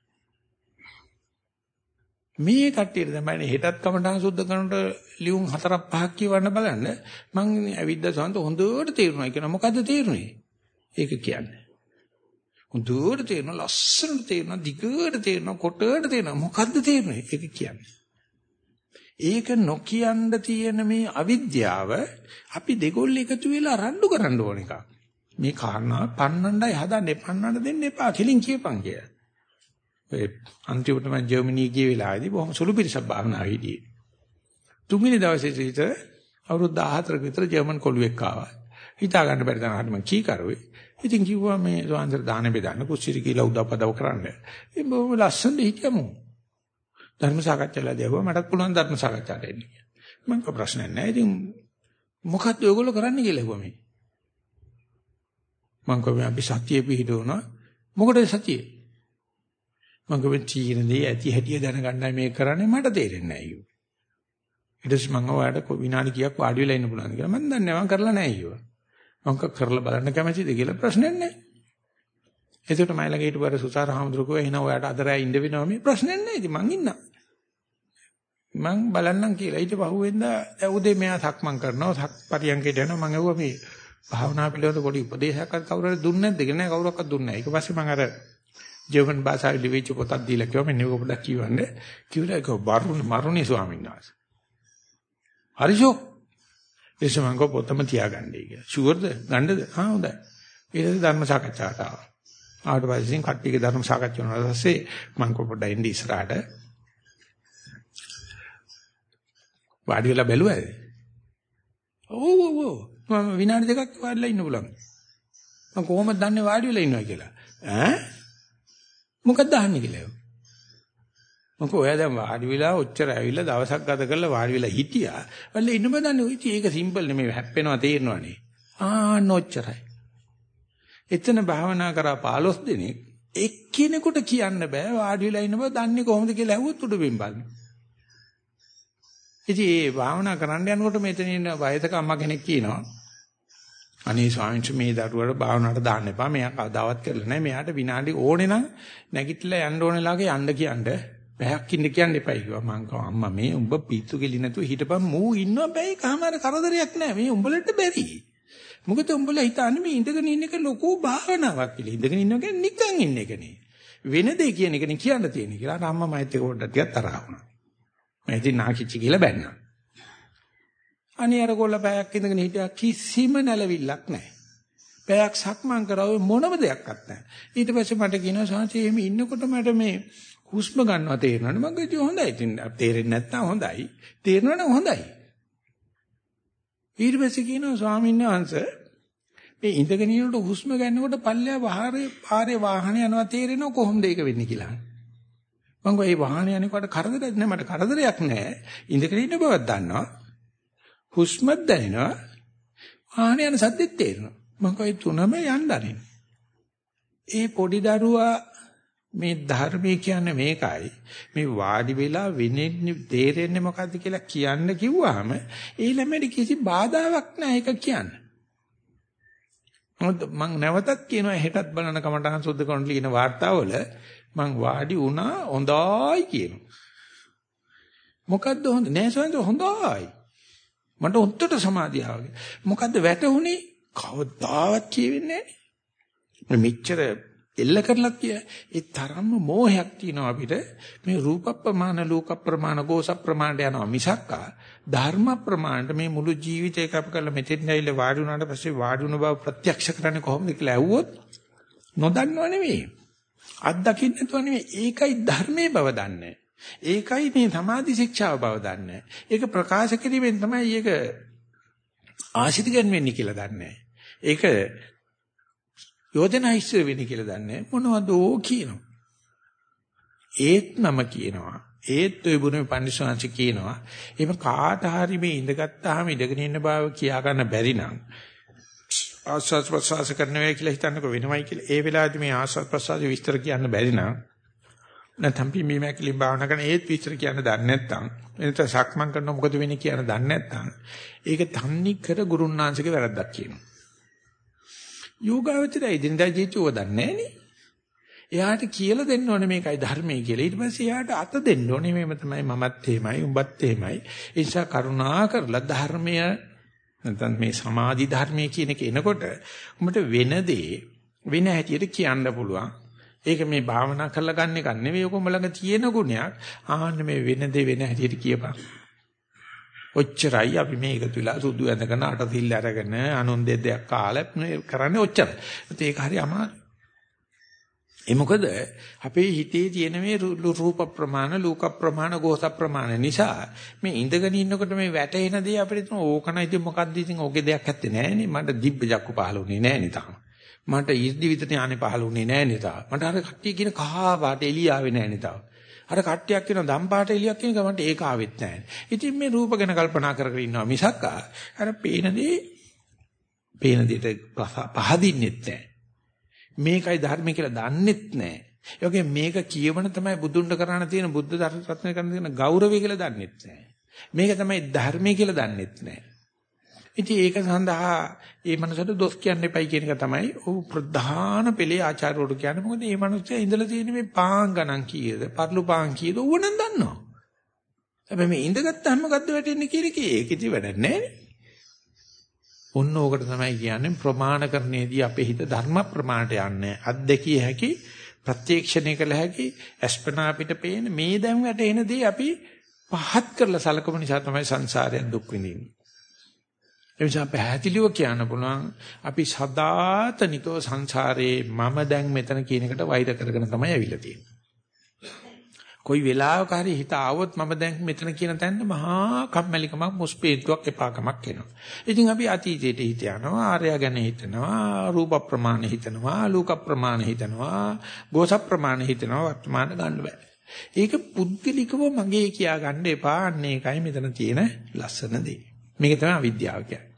Speaker 1: මේ කට්ටියට තමයි හෙටත් කමටහන් සුද්ධ කරනකොට ලියුම් හතරක් පහක් කියවන්න බලන්න. මං ඇවිද්දා සන්ත හොඳට තේරුණා. කියන මොකද්ද තේරුනේ? ඒක කියන්නේ. හොඳට තේරෙනවා ලස්සනට තේරෙනවා දිගට තේරෙනවා කොටට තේරෙනවා මොකද්ද තේරෙන්නේ ඒක කියන්නේ. ඒක නොකියන්න තියෙන මේ අවිද්‍යාව අපි දෙගොල්ල එකතු වෙලා රණ්ඩු කරන්න ඕන එකක්. මේ කාරණා පන්නන්නයි හදන්නේ. පන්නන්න දෙන්න එපා. කෙලින් කියපන් කියලා. ඒ අන්තිමට මම ජර්මනි ගිය වෙලාවේදී බොහොම සුළු පිරිසක් භාවනා හිටියේ තුන්වෙනි දවසේ සිට අවුරුදු 14ක විතර ජර්මන් කොළුවෙක් ආවා හිතා ගන්න බැරි තරම් හරි මම කී කරුවේ ඉතින් කිව්වා මේ සෝන්දර දාන බෙදන්න කුස්සිරි කියලා උදව්පදව කරන්න. ඒ බොහොම ලස්සනට හිටියමු. ධර්ම සාකච්ඡාවලදී ආවා මටත් පුළුවන් ධර්ම සාකච්ඡාට එන්න කියලා. මම කව ප්‍රශ්නයක් නැහැ. ඉතින් මොකද්ද ඔයගොල්ලෝ කරන්නේ කියලා ඇහුවා මේ. මම කව අපි සතිය පිහිටවනවා. මොකටද සතිය? මම කව චීනදී ඇති හැටිය දැනගන්නයි මේ කරන්නේ මට තේරෙන්නේ නැහැ ඊයෝ. ඊට පස්සේ මම ඔයාලට විනාඩි කීයක් වාඩි වෙලා ඉන්න පුළුවන්ද කියලා මම දන්නේ නැහැ මම කරලා නැහැ ඊයෝ. මම කරලා බලන්න කැමතිද කියලා ප්‍රශ්නයක් නැහැ. එතකොට මයි ළඟ හිටපුවා සුසාර හාමුදුරුවෝ එන ඔයාට අදරෑ ඉන්න වෙනවා මේ ප්‍රශ්නයක් නැහැ. ඉතින් මං ඉන්නා. මං බලන්නම් කියලා. ඊට පහුවෙන්ද උදේ මෙයා සක්මන් කරනවා. සක් පරියන්කේට යනවා. මං ඇහුවා මේ භාවනා පිළිබඳ පොඩි උපදේශයක් කවුරු හරි දුන්නේ නැද්ද කියලා. නෑ කවුරක්වත් දුන්නේ නැහැ. ඊට පස්සේ මං අර ජර්මන් භාෂාවේ ලිවිච්ච පොතක් දීලා කිව්වා මෙන්න මේක පොඩ්ඩක් කියවන්න. කිව්ලා ඒක මරුණේ මරුණේ ස්වාමීන් වහන්සේ. හරිෂෝ එසමංග පොතම තියාගන්නයි කියලා. ෂුවර්ද? ගන්නද? ආ හොඳයි. ඊට පස්සේ ධර්ම සාකච්ඡාවට ආවා. ආවට පස්සේ කට්ටියගේ ධර්ම සාකච්ඡා වුණා. ඊට පස්සේ මම පොඩ්ඩක් එන්නේ ඉස්සරහට. වාඩි වෙලා බැලුවද? ඔව් ඔව් ඔව්. මම විනාඩි දෙකක් වාඩිලා ඉන්න පුළුවන්. මම කොහොමද දන්නේ වාඩි වෙලා ඉන්නවා කියලා? ඈ? මොකක්ද අහන්නේ කියලා. මොකද ඔයා දැන් වාඩි වෙලා ඔච්චර ඇවිල්ලා දවසක් ගත කරලා වාඩි වෙලා හිටියා. වල ඉන්න බදන්නේ ඔය ඒක සිම්පල් නෙමෙයි හැප්පෙනවා තේරෙනවනේ. ආ නොච්චරයි. එතන භාවනා කරා 15 දිනක් එක්කිනෙකුට කියන්න බෑ වාඩි වෙලා ඉන්න බව දන්නේ කොහොමද කියලා ඇහුවොත් උඩ බිම්බල්න. ඉතින් මේ භාවනා කරන්න යනකොට මෙතන ඉන්න වයසක අම්මා කෙනෙක් කියනවා අනේ ස්වාමීන් මේ දරුවට භාවනාවට දාන්න එපා. මෙයා කවදාවත් කරලා නැහැ. මෙයාට විනාඩි ඕනේ නම් නැගිටලා යන්න ඕනෙලාගේ යන්න කියන්නේ පැයක් ඉන්න කියන්න එපා කිව්වා. මං කව අම්මා මේ උඹ පිස්සු කෙලි නැතුව හිටපන් මූ ඉන්නවා බෑ කමාර කරදරයක් නෑ. මේ උඹලට බැරි. මොකද උඹලා හිතන්නේ මේ ඉඳගෙන ඉන්න එක ලොකු භාවනාවක් කියලා. ඉඳගෙන ඉන්න එක නිකන් ඉන්න එක නේ. වෙන දෙය කියන එකනේ කියන්න තියෙන්නේ කියලා. අම්මා මයිත් එක පොඩ්ඩක් ටිකක් තරහ වුණා. මම ඉතින් නාකිච්චි කියලා බැන්නා. අනේ අර කොල්ල පැයක් ඉඳගෙන හිටියා කිසිම නැලවිල්ලක් නැහැ. පැයක් සක්මන් කරාවේ මොනම දෙයක්වත් නැහැ. ඊට පස්සේ මට කියනවා සාංශේ එහෙම ඉන්නකොට මට මේ හුස්ම ගන්නවා තේරෙනවනේ මම කිව්වා හොඳයි. ඉතින් තේරෙන්නේ නැත්නම් හොඳයි. තේරෙනවනම් හොඳයි. ඊට පස්සේ කියනවා ස්වාමීන් වහන්සේ මේ ඉඳගෙන ඉන්නකොට හුස්ම ගන්නකොට පල්ලෙය වහරේ පාරේ වාහන යනවා තේරෙනව කොහොමද ඒක වෙන්නේ කියලා. මම ගෝ මේ වාහන යනකොට කරදරයක් නෑ මට කරදරයක් නෑ. ඉඳගෙන ඉන්න බවක් දන්නවා. හුස්මත් දැනෙනවා. වාහන යන සද්දෙත් තේරෙනවා. මම ගෝ ඒ තුනම යන්න අරින්න. ඒ පොඩි දරුවා මේ ධර්මයේ කියන්නේ මේකයි. මේ වාඩි වෙලා වෙන්නේ තේරෙන්නේ මොකද්ද කියලා කියන්න කිව්වහම ඒ ළමයට කිසි බාධාවක් නැහැ ඒක කියන්න. මොකද මම නැවතත් කියනවා හෙටත් බලන කමටහන් සුද්ධ කරන ලියන වාර්තාවල මං වාඩි වුණා හොඳයි කියනවා. මොකද්ද හොඳ? නෑ සඳ හොඳයි. මට උත්තර සමාධිය ආවේ. මොකද්ද වැටුනේ? කවදාවත් කියවෙන්නේ නෑ. මෙච්චර එල්ල කරලා කිය ඒ තරම්ම මෝහයක් තියෙනවා අපිට මේ රූප ප්‍රමාණ ලෝක ප්‍රමාණ ගෝස ප්‍රමාණයට යනවා මිසක්කා ධර්ම ප්‍රමාණයට මේ මුළු ජීවිතේ කප කරලා මෙතෙන් ඇවිල්ලා වාඩි වුණාට පස්සේ වාඩි වුණ බව ප්‍රත්‍යක්ෂ කරන්නේ කොහොමද කියලා ඇහුවොත් නොදන්නව නෙවෙයි අත්දකින්න නැතුව නෙවෙයි ඒකයි ධර්මයේ බව දන්නේ ඒකයි මේ සමාධි ශික්ෂාව බව දන්නේ ඒක ප්‍රකාශ කිරීමෙන් තමයි ඒක ආශිර්වාද වෙන්නේ කියලා දන්නේ ඒක යෝජනා ඉස්සර වෙන්නේ කියලා දන්නේ මොනවදෝ කියනවා. ඒත් නම කියනවා. ඒත් ඔය බුදුමේ පන්සිවාංශ කියනවා. එහෙම කාට හරි මේ ඉඳගත්තාම ඉඳගෙන ඉන්න බව කියා ගන්න බැරි නම් ආස්වාද ප්‍රසවාස කරන වෙයි කියලා හිතන්නකො වෙනවයි කියලා. ඒ වෙලාවේදී මේ ආස්වාද ප්‍රසවාස විස්තර කියන්න බැරි නම් නැත්නම් පිම්බීමක් භාවනා කරන ඒත් විස්තර කියන්න දන්නේ නැත්නම් එනත සක්මන් කරන මොකද වෙන්නේ කියන දන්නේ නැත්නම් ඒක තන්නේ කර ගුරුන්නාංශගේ වැරද්දක් කියනවා. යෝගාවචරය ඉදින්දා ජීවිතය දන්නේ නැහනේ. එයාට කියලා දෙන්න ඕනේ මේකයි ධර්මය කියලා. ඊට පස්සේ එයාට අත දෙන්න ඕනේ මේව තමයි මමත් එහෙමයි උඹත් එහෙමයි. ඒ නිසා කරුණා කරලා ධර්මය නැත්නම් මේ සමාධි ධර්මයේ කියන එක එනකොට උඹට වෙන දේ වෙන හැටියට කියන්න පුළුවන්. ඒක මේ භාවනා කරලා ගන්න එක නෙවෙයි ඔක උඹ ළඟ තියෙන ගුණයක්. ආන්න මේ වෙන දේ වෙන හැටියට කියපන්. ඔච්චරයි අපි මේ එකතු වෙලා සුදු ඇඳගෙන අටසිල් අරගෙන අනුන් දෙයක් කාලා කරන්නේ ඔච්චරයි. ඒක හරි අමාරුයි. ඒ මොකද අපේ හිතේ තියෙන මේ රූප ප්‍රමාණ, ලෝක ප්‍රමාණ, ගෝස ප්‍රමාණ නිසා මේ ඉඳගෙන ඉන්නකොට මේ වැටෙන දේ අපිට තුන ඕකන ඉතින් මොකද්ද ඉතින් ඕකේ දෙයක් ඇත්තේ නෑනේ. මට දිබ්බ ජක්කු පහළුනේ නෑනේ තාම. මට ඉර්ධි විතර ඥානෙ පහළුනේ නෑනේ තාම. මට අර කට්ටිය කියන කහ පාට එළිය ආවේ නෑනේ තාම. අර කට්ටියක් කියන දම්පාට එලියක් කියන ගමන්ට ඒක ආවෙත් නැහැ. ඉතින් මේ රූප ගැන කල්පනා කර කර ඉන්නවා මිසක් අර පේන දේ පේන දෙයට පහදින්නෙත් නැහැ. මේකයි ධර්ම කියලා දන්නෙත් නැහැ. ඒ වගේ මේක කියවන තමයි බුදුන්ට කරණ තියෙන බුද්ධ ධර්ම රත්න කරන තියෙන ගෞරවය කියලා දන්නෙත් නැහැ. මේක තමයි ධර්මය කියලා දන්නෙත් නැහැ. ඉතින් ඒක සඳහා මේ මනසට දොස් කියන්න එපයි කියන එක තමයි ਉਹ ප්‍රධාන පෙළේ ආචාර්යවරු කියන්නේ. මොකද මේ මනුස්සයා ඉඳලා තියෙන මේ පාන් ගණන් කීයද? පර්ලු පාන් කීයද? ඌව නම් දන්නවා. හැබැයි මේ ඉඳගත්තාම මොකද්ද වැටෙන්නේ කියන එක ඒක ඉති වැඩක් නැහැ. ඔන්න ඕකට තමයි කියන්නේ ප්‍රමාණකරණයේදී අපේ හිත ධර්ම ප්‍රමාණයට යන්නේ. අද්දකිය හැකි ප්‍රත්‍යක්ෂණය කළ හැකි අස්පනා අපිට පේන මේ දැන් වැටෙන දේ අපි පහත් කරලා සලකපු නිසා තමයි සංසාරයෙන් දුක් විඳින්නේ. ඒ නිසා පැහැදිලිව කියන්න පුළුවන් අපි සදාතනිකව සංසාරේ මම දැන් මෙතන කියන එකට වෛර කරගෙන තමයි ඇවිල්ලා තියෙන්නේ. කොයි වෙලාවක හරි හිත ආවොත් මම දැන් මෙතන කියන තැනට මහා කම්මැලිකමක් මුස්පීන්තුවක් එපාකමක් එනවා. ඉතින් අපි අතීතයට හිත යනවා, ආර්ය ගැන හිතනවා, රූප ප්‍රමාණ හිතනවා, ලෝක ප්‍රමාණ හිතනවා, ගෝස ප්‍රමාණ හිතනවා වර්තමාන ගන්න බෑ. ඒක පුද්ගලිකව මගේ කියා ගන්න එපා. අන්න ඒකයි මෙතන තියෙන ලස්සන දේ. මේක තමයි අවිද්‍යාව කියන්නේ.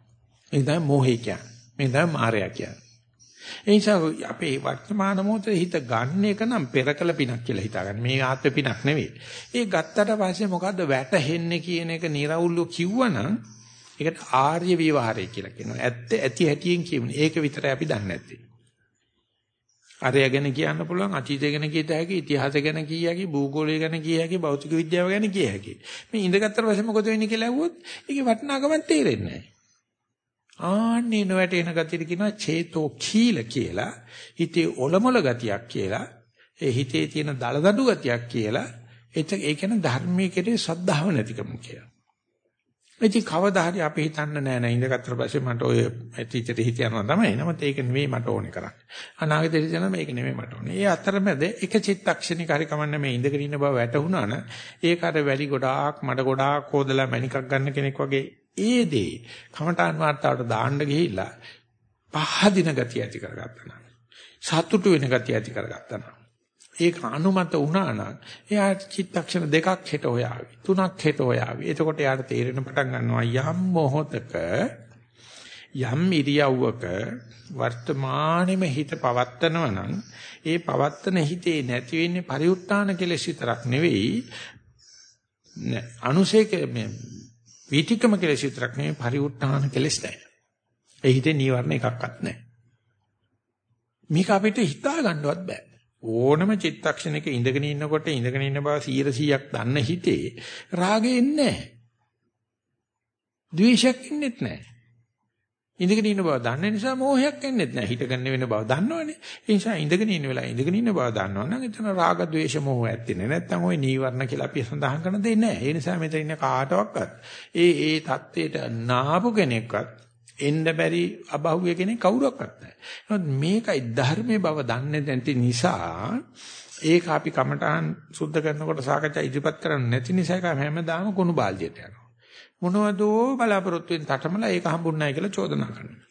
Speaker 1: මේක තමයි මෝහය කියන්නේ. මේක තමයි මායя කියන්නේ. ඒ නිසා අපේ වර්තමාන මොහොතේ හිත ගන්න එක නම් පෙරකල පිනක් කියලා හිතාගන්න. මේ ආත්ම පිනක් නෙවෙයි. ඒ ගත්තට පස්සේ මොකද්ද වැටහෙන්නේ කියන එක නිර්වුල්ව කිව්වනම් ඒකට ආර්ය විවහාරය කියලා කියනවා. ඇත්ත ඇති හැටියෙන් කියමුනේ. ඒක විතරයි අපි දන්නේ නැත්තේ. අරය ගැන කියන්න පුළුවන් අතීතය ගැන කියත හැකි ඉතිහාසය ගැන කිය හැකි භූගෝලය ගැන කිය හැකි භෞතික විද්‍යාව ගැන කිය හැකි මේ ඉඳගත්තර පස්සේ මොකද වෙන්නේ කියලා ඇහුවොත් ඒකේ වටිනාකමක් තේරෙන්නේ නැහැ ආන්නේ නොවැටෙන ගතියට කියනවා චේතෝ කීල කියලා. හිතේ ඔලොමල ගතියක් කියලා. ඒ හිතේ තියෙන දලදඩු ගතියක් කියලා. ඒක ඒ කියන්නේ ධර්මයේ කෙරේ ශ්‍රද්ධාව නැතිකම කියලා. ඉතින් කවදා හරි අපි හිතන්න නෑ නෑ ඉඳගත්තර පස්සේ මට ඔය ඇතිචට හිත යනවා තමයි. නමුත් ඒක නෙවෙයි මට ඕනේ කරන්නේ. අනාගතේ හිතනවා මේක නෙවෙයි මට ඕනේ. ඒ අතරමැද එක චිත්තක්ෂණික හරි කමන්න මේ ඉඳගෙන ඉන්න බව වැටහුණා නම් ඒක අර වැඩි ගොඩාක් මඩ ගොඩාක් හොදලා මණිකක් ගන්න කෙනෙක් වගේ ඒ දේ කමඨාන් වාර්තාවට දාන්න ගිහිල්ලා පහදින ගතිය ඇති කරගත්තා නම් සතුටු වෙන ගතිය ඇති කරගත්තා නම් ඒක අනුමත වුණා නම් එයා චිත්තක්ෂණ දෙකක් හෙට හොයාවි. තුනක් හෙට හොයාවි. එතකොට එයාට තේරෙන පටන් ගන්නවා යම් මොහොතක යම් ඉරියව්වක වර්තමානෙම හිත පවත්තනවා නම් ඒ පවත්තන හිතේ නැති වෙන්නේ පරිඋත්තාන කෙලෙස් විතරක් නෙවෙයි අනුසේක මේ වීතිකම කෙලෙස් විතරක් නෙවෙයි පරිඋත්තාන කෙලෙස් නැහැ. ඒ හිතේ නීවරණ එකක්වත් නැහැ. මේක අපිට හිතා ගන්නවත් බෑ. ඕනම චිත්තක්ෂණයක ඉඳගෙන ඉන්නකොට ඉඳගෙන ඉන්න බව 100ක් දන්න හිතේ රාගය එන්නේ නැහැ. ද්වේෂයක් එන්නේත් නැහැ. ඉඳගෙන ඉන්න බව දන්න නිසා මෝහයක් එන්නේත් නැහැ. හිතගන්න වෙන බව දන්නවනේ. ඒ නිසා ඉඳගෙන ඉන්න වෙලාව ඉඳගෙන ඉන්න බව දන්නවනම් එතන රාග ද්වේෂ මෝහ ඇත්තේ නැහැ. නැත්තම් ওই නීවරණ කියලා අපි සඳහන් කරන දෙන්නේ නැහැ. ඒ නිසා මෙතන ඉන්න කාටවත් ඒ ඒ தത്വයට නාපු කෙනෙක්වත් එන්න බැරි අබහුවේ කෙනෙක් කවුරක්වත් නැහැ. නමුත් මේකයි ධර්මයේ බව දන්නේ නැති නිසා ඒක අපි කමටහන් සුද්ධ කරනකොට සාකච්ඡා ඉදිරිපත් කරන්නේ නැති නිසා හැමදාම කුණු බාල්දියට යනවා. මොනවදෝ බලාපොරොත්තු වෙන තටමලා ඒක හම්බුන්නේ නැහැ කියලා චෝදනා කරනවා.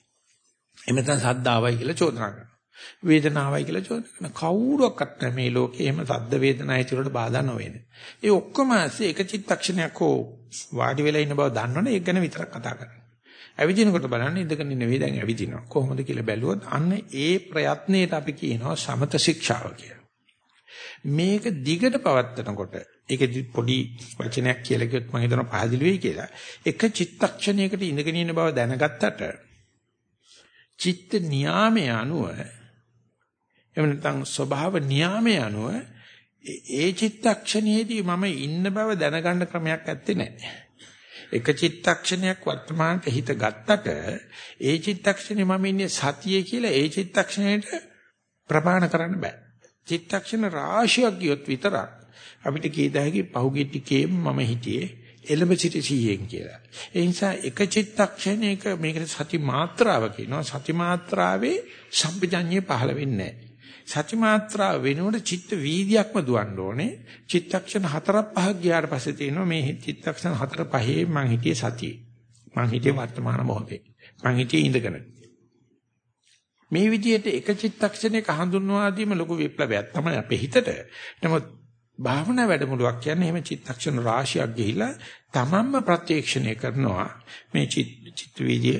Speaker 1: එහෙම නැත්නම් සද්දාවයි කියලා චෝදනා කරනවා. වේදනාවයි කියලා චෝදනා කරනවා. කවුරක්වත් නැහැ මේ ලෝකේ එහෙම සද්ද වේදනා ඇතිවලට බාධා නොවෙන. ඒ ඔක්කොම ඇස්සේ එක චිත්තක්ෂණයක් හෝ වාඩි වෙලා ඉන්න බව දන්නවනේ ඒක ගැන විතරක් කතා කරන්නේ. ඇවිදිනකොට බලන්න ඉඳගෙන නෙවෙයි දැන් ඇවිදිනවා. කොහොමද කියලා බැලුවොත් අන්න ඒ ප්‍රයත්නයේට අපි කියනවා සමත ශික්ෂාව කියලා. මේක දිගට පවත්නකොට ඒකෙදි පොඩි වචනයක් කියලා කිව්වොත් මම හිතනවා පහදිලි වෙයි කියලා. එක චිත්තක්ෂණයකට ඉඳගෙන ඉන්න බව දැනගත්තට චිත්ත නියාමයේ අනුව එහෙම නැත්නම් ස්වභාව නියාමයේ අනුව ඒ චිත්තක්ෂණයේදී මම ඉන්න බව දැනගන්න ක්‍රමයක් ඇත්තේ නැහැ. එක චිත්තක්ෂණයක් වර්තමානට හිත ගත්තට ඒ චිත්තක්ෂණේ මම ඉන්නේ සතියේ කියලා ඒ චිත්තක්ෂණයට ප්‍රමාණ කරන්න බෑ. චිත්තක්ෂණ රාශියක් ගියොත් විතරක් අපිට කීත හැකි පහුගිය ටිකේම මම හිටියේ එළඹ සිටි සීයෙන් කියලා. ඒ නිසා එක චිත්තක්ෂණයක මේකට සති මාත්‍රාව කියනවා. සති මාත්‍රාවේ සම්පජඤ්ඤය පහළ වෙන්නේ නැහැ. සති මාත්‍රාව වෙනකොට චිත්ත වීදියක්ම දුවන්න ඕනේ. චිත්තක්ෂණ හතරක් පහක් ගියාට පස්සේ තියෙනවා මේ චිත්තක්ෂණ හතර පහේ මං හිටියේ සතියේ. මං හිටියේ වර්තමාන මොහොතේ. මං හිටියේ ඉඳගෙන. මේ විදිහට එක චිත්තක්ෂණයක හඳුන්වා දීම ලොකු විප්ලවයක් තමයි අපේ හිතට. නමුත් භාවනා වැඩමුළුවක් කියන්නේ එහෙම චිත්තක්ෂණ රාශියක් ගිහිලා තමන්ම ප්‍රත්‍යක්ෂණය කරනවා මේ චිත්ත වීදිය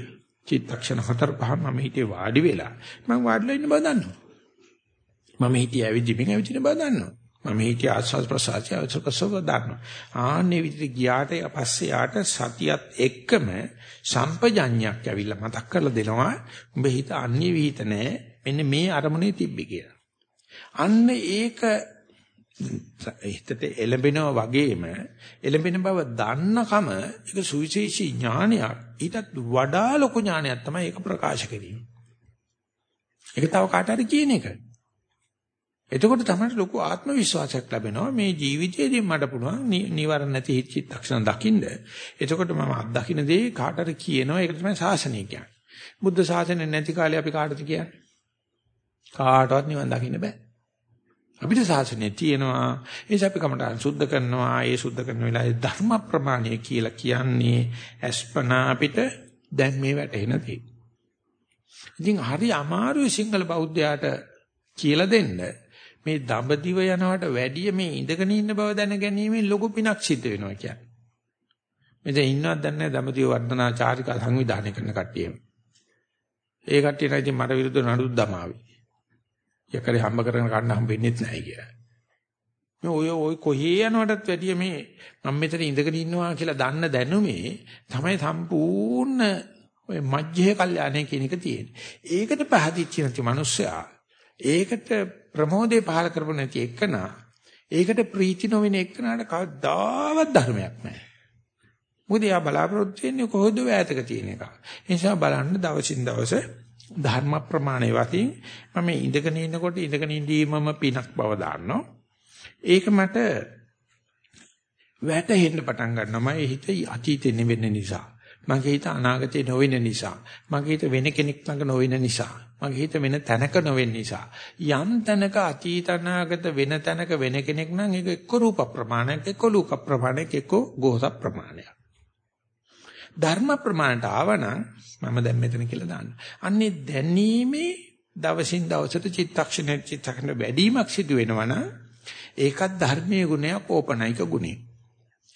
Speaker 1: චිත්තක්ෂණ හතර පහ මම හිතේ වාඩි වෙලා මම වාඩිලා ඉන්න බව දන්නවා මම හිතේ ඇවිදින්න ඇවිදින බව දන්නවා. මම හිතේ ආස්වාද ප්‍රසආචය ආස්වාද දන්නවා. ආන්නේ විදිහට ගියාට පස්සේ යාට සතියත් එක්කම සම්පජඤ්ඤයක් ඇවිල්ලා මතක් කරලා දෙනවා. උඹ හිත අන්‍ය විහිිත නැහැ මෙන්න මේ අරමුණේ තිබ්බි කියලා. අන්න ඒක හිතට එළඹෙනවා වගේම එළඹෙන බව දන්නකම ඒක සුවිශේෂී ඥානයක්. ඊටත් වඩා ලොකු ඥානයක් තමයි ඒක ප්‍රකාශ කිරීම. ඒක තව කාට හරි කියන එක. එතකොට තමයි ලොකු ආත්ම විශ්වාසයක් ලැබෙනවා මේ ජීවිතයේදී මට පුළුවන් නිවරණ නැති චිත්තක්ෂණ දකින්න. එතකොට මම අත්දකින්න දේ කාට හරි කියනවා ඒක තමයි ශාසනය කියන්නේ. බුද්ධ ශාසනය නැති කාලේ අපි කාටද කියන්නේ? කාටවත් නිවන් දකින්න බෑ. අපිට ශාසනය තියෙනවා ඒ නිසා අපි කමටහන් සුද්ධ කරනවා ඒ සුද්ධ කරන වෙලාවේ ධර්ම ප්‍රමාණය කියලා කියන්නේ අස්පනා අපිට දැන් මේ වැටෙන දේ. ඉතින් හරි අමාරුයි සිංහල බෞද්ධයාට කියලා දෙන්න මේ දඹදිව යනවට වැඩිය මේ ඉඳගෙන ඉන්න බව දැන ගැනීමෙන් ලොකු පිනක් සිද්ධ වෙනවා කියන්නේ. මෙතන ඉන්නවත් දන්නේ නැහැ දඹදිව වර්ධනා චාරිකා සංවිධානය කරන කට්ටියම. ඒ කට්ටියට ඉතින් මට විරුද්ධව නඩුත් දමාවි. යකරේ හම්බ කරගෙන ගන්න හම්බෙන්නේ නැහැ කියලා. මේ ඔය ඔය කොහේ යනවටත් වැඩිය මේ මම මෙතන ඉඳගෙන ඉන්නවා කියලා දන්න දැනුමේ තමයි සම්පූර්ණ ඔය මජ්ජේ කල්යාණේ කියන එක තියෙන්නේ. ඒකට පහදිච්ච නැති මිනිස්සයා ඒකට ප්‍රමෝදේ පහල කරපො නැති එකනා ඒකට ප්‍රීති නොවෙන එකනට කවදාවත් ධර්මයක් නැහැ. මොකද යා බලාපොරොත්තු වෙන්නේ කොහොද ඈතක තියෙන එක. ඒ නිසා බලන්න දවසින් දවස ධර්ම ප්‍රමාණය වශයෙන් මම ඉඳගෙන ඉන්නකොට ඉඳගෙන ඉඳීමම පිනක් බව දාන්නවා. ඒක මට වැටහෙන්න පටන් ගන්නවා මම හිත අතීතේ නෙවෙන්න නිසා. මගේ හිත අනාගතේ නොවෙන නිසා. මගේ හිත වෙන කෙනෙක් ළඟ නොවෙන නිසා. මගේ හිත වෙන තැනක නොවෙන නිසා. යම් තැනක අතීත අනාගත වෙන තැනක වෙන කෙනෙක් නම් ඒක එක්ක රූප ප්‍රමාණයක් එක්ක ලෝක ප්‍රමාණයක් එක්ක ගෝස ප්‍රමාණයක්. ධර්ම ප්‍රමාණයට ආවනම් මම දැන් මෙතන කියලා දාන්න. අන්නේ දැනීමේ දවසින් දවසට චිත්තක්ෂණ චිත්තක්ෂණ වැඩිමක් සිදු වෙනවනම් ඒකත් ධර්මයේ ගුණයක් ඕපනයික ගුණයක්.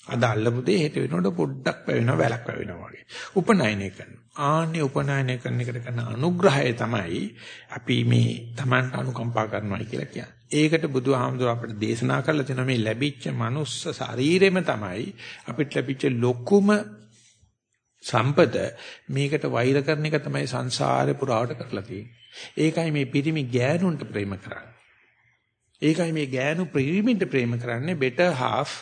Speaker 1: අද අල්ලපු දේ හෙට වෙනකොට පොඩ්ඩක් වැවෙනවා වැලක් වැවෙනවා වගේ. උපනයනය කරනවා. ආන්නේ උපනයනය කරන එකට කරන අනුග්‍රහය තමයි අපි මේ Tamanට අනුකම්පා කරනවා කියලා කියන්නේ. ඒකට බුදුහාමුදුර අපිට දේශනා කරලා තියෙන මේ ලැබිච්ච මනුස්ස ශරීරෙම තමයි අපිට ලැබිච්ච ලොකුම සම්පත මේකට වෛර කරන එක තමයි සංසාරේ පුරාවට කරලා තියෙන්නේ. ඒකයි මේ පිරිමි ගෑනුන්ට ප්‍රේම කරන්නේ. ඒකයි මේ ගෑනු පිරිමින්ට ප්‍රේම කරන්නේ better half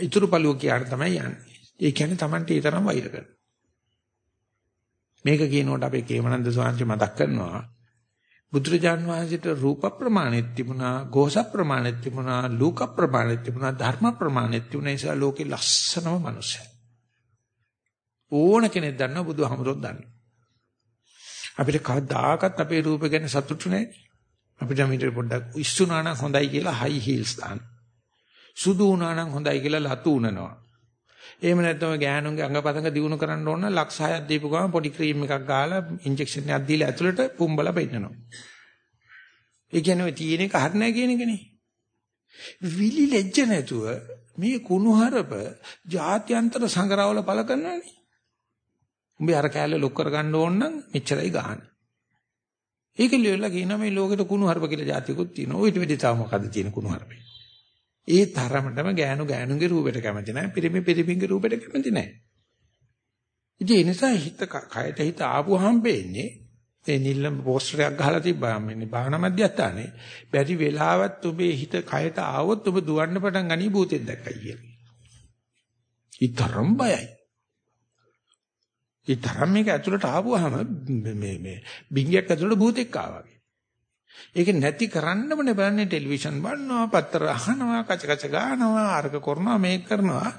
Speaker 1: ඉතුරු පළුව කියන තමයි යන්නේ. ඒ කියන්නේ Tamante ඒ තරම් වෛර කරනවා. මේක කියනකොට අපේ කේමනන්ද සෝංශ මතක් කරනවා බුදුරජාන් වහන්සේට රූප ප්‍රමාණෙත් තිබුණා, ගෝස ප්‍රමාණෙත් තිබුණා, ලෝක ප්‍රමාණෙත් තිබුණා, ධර්ම ප්‍රමාණෙත් තිබුණා. ඒ නිසා ලෝකේ ලස්සනම මිනිස්සයා. ඕන කෙනෙක් දන්නවා බුදුහමරොත් දන්නවා. අපිට කවදාකවත් අපේ රූප ගැන සතුටු නැහැ. අපිට මීටර පොඩ්ඩක් ඉස්සුනා නම් හොඳයි කියලා හයි හීල්ස් දාන්න. සුදු වුණා නම් හොඳයි කියලා ලතු උනනවා. එහෙම නැත්නම් ගෑනුන්ගේ අංගපතංග දිනු කරන්න ඕන ලක්ෂ 6ක් දීපු ගමන් පොඩි ක්‍රීම් එකක් ගහලා ඉන්ජෙක්ෂන් එකක් දීලා ඇතුළට පුම්බලා පෙන්නනවා. ඒ කියන්නේ තියෙන එක හරිය නැහැ කියන එකනේ. විලි ලැජ්ජ නැතුව මේ කුණුහරුප ජාත්‍යන්තර සංගරවල පළ කරනවානේ. උඹ අර කෑල්ල ලොක් කරගන්න ඕන නම් මෙච්චරයි ගන්න. ඒක ලියලා කියනවා මේ ලෝකෙට කුණුහරුප කියලා જાතියකුත් තියෙනවා. ඔය ඊට වෙඩි තාම මොකද්ද තියෙන කුණුහරුපේ? ඒ තරමටම ගෑනු ගෑනුගේ රූපෙට කැමති නැහැ. පිරිමි පිරිමිගේ රූපෙට කැමති නැහැ. ඉතින් ඒ නිසා හිත කයට හිත ආපුවාම වෙන්නේ ඒ නිල්ලම් පෝස්ටරයක් ගහලා තිබ්බා මේ භාවනා මධ්‍යස්ථානේ. බැරි වෙලාවත් ඔබේ හිත කයට ආවොත් ඔබ දුවන්න පටන් ගනී භූතෙක් දැක්කයි කියලා. ඊතරම් බයයි. ඊතරම් මේක ඇතුළට ආවම මේ මේ බින්ගයක් ඇතුළට භූතෙක් ආවා. ඒක නැති කරන්නම නෙබන්නේ ටෙලිවිෂන් බලනවා, පත්‍ර අහනවා, කච කච ගන්නවා, අර්ග කරනවා, මේක කරනවා.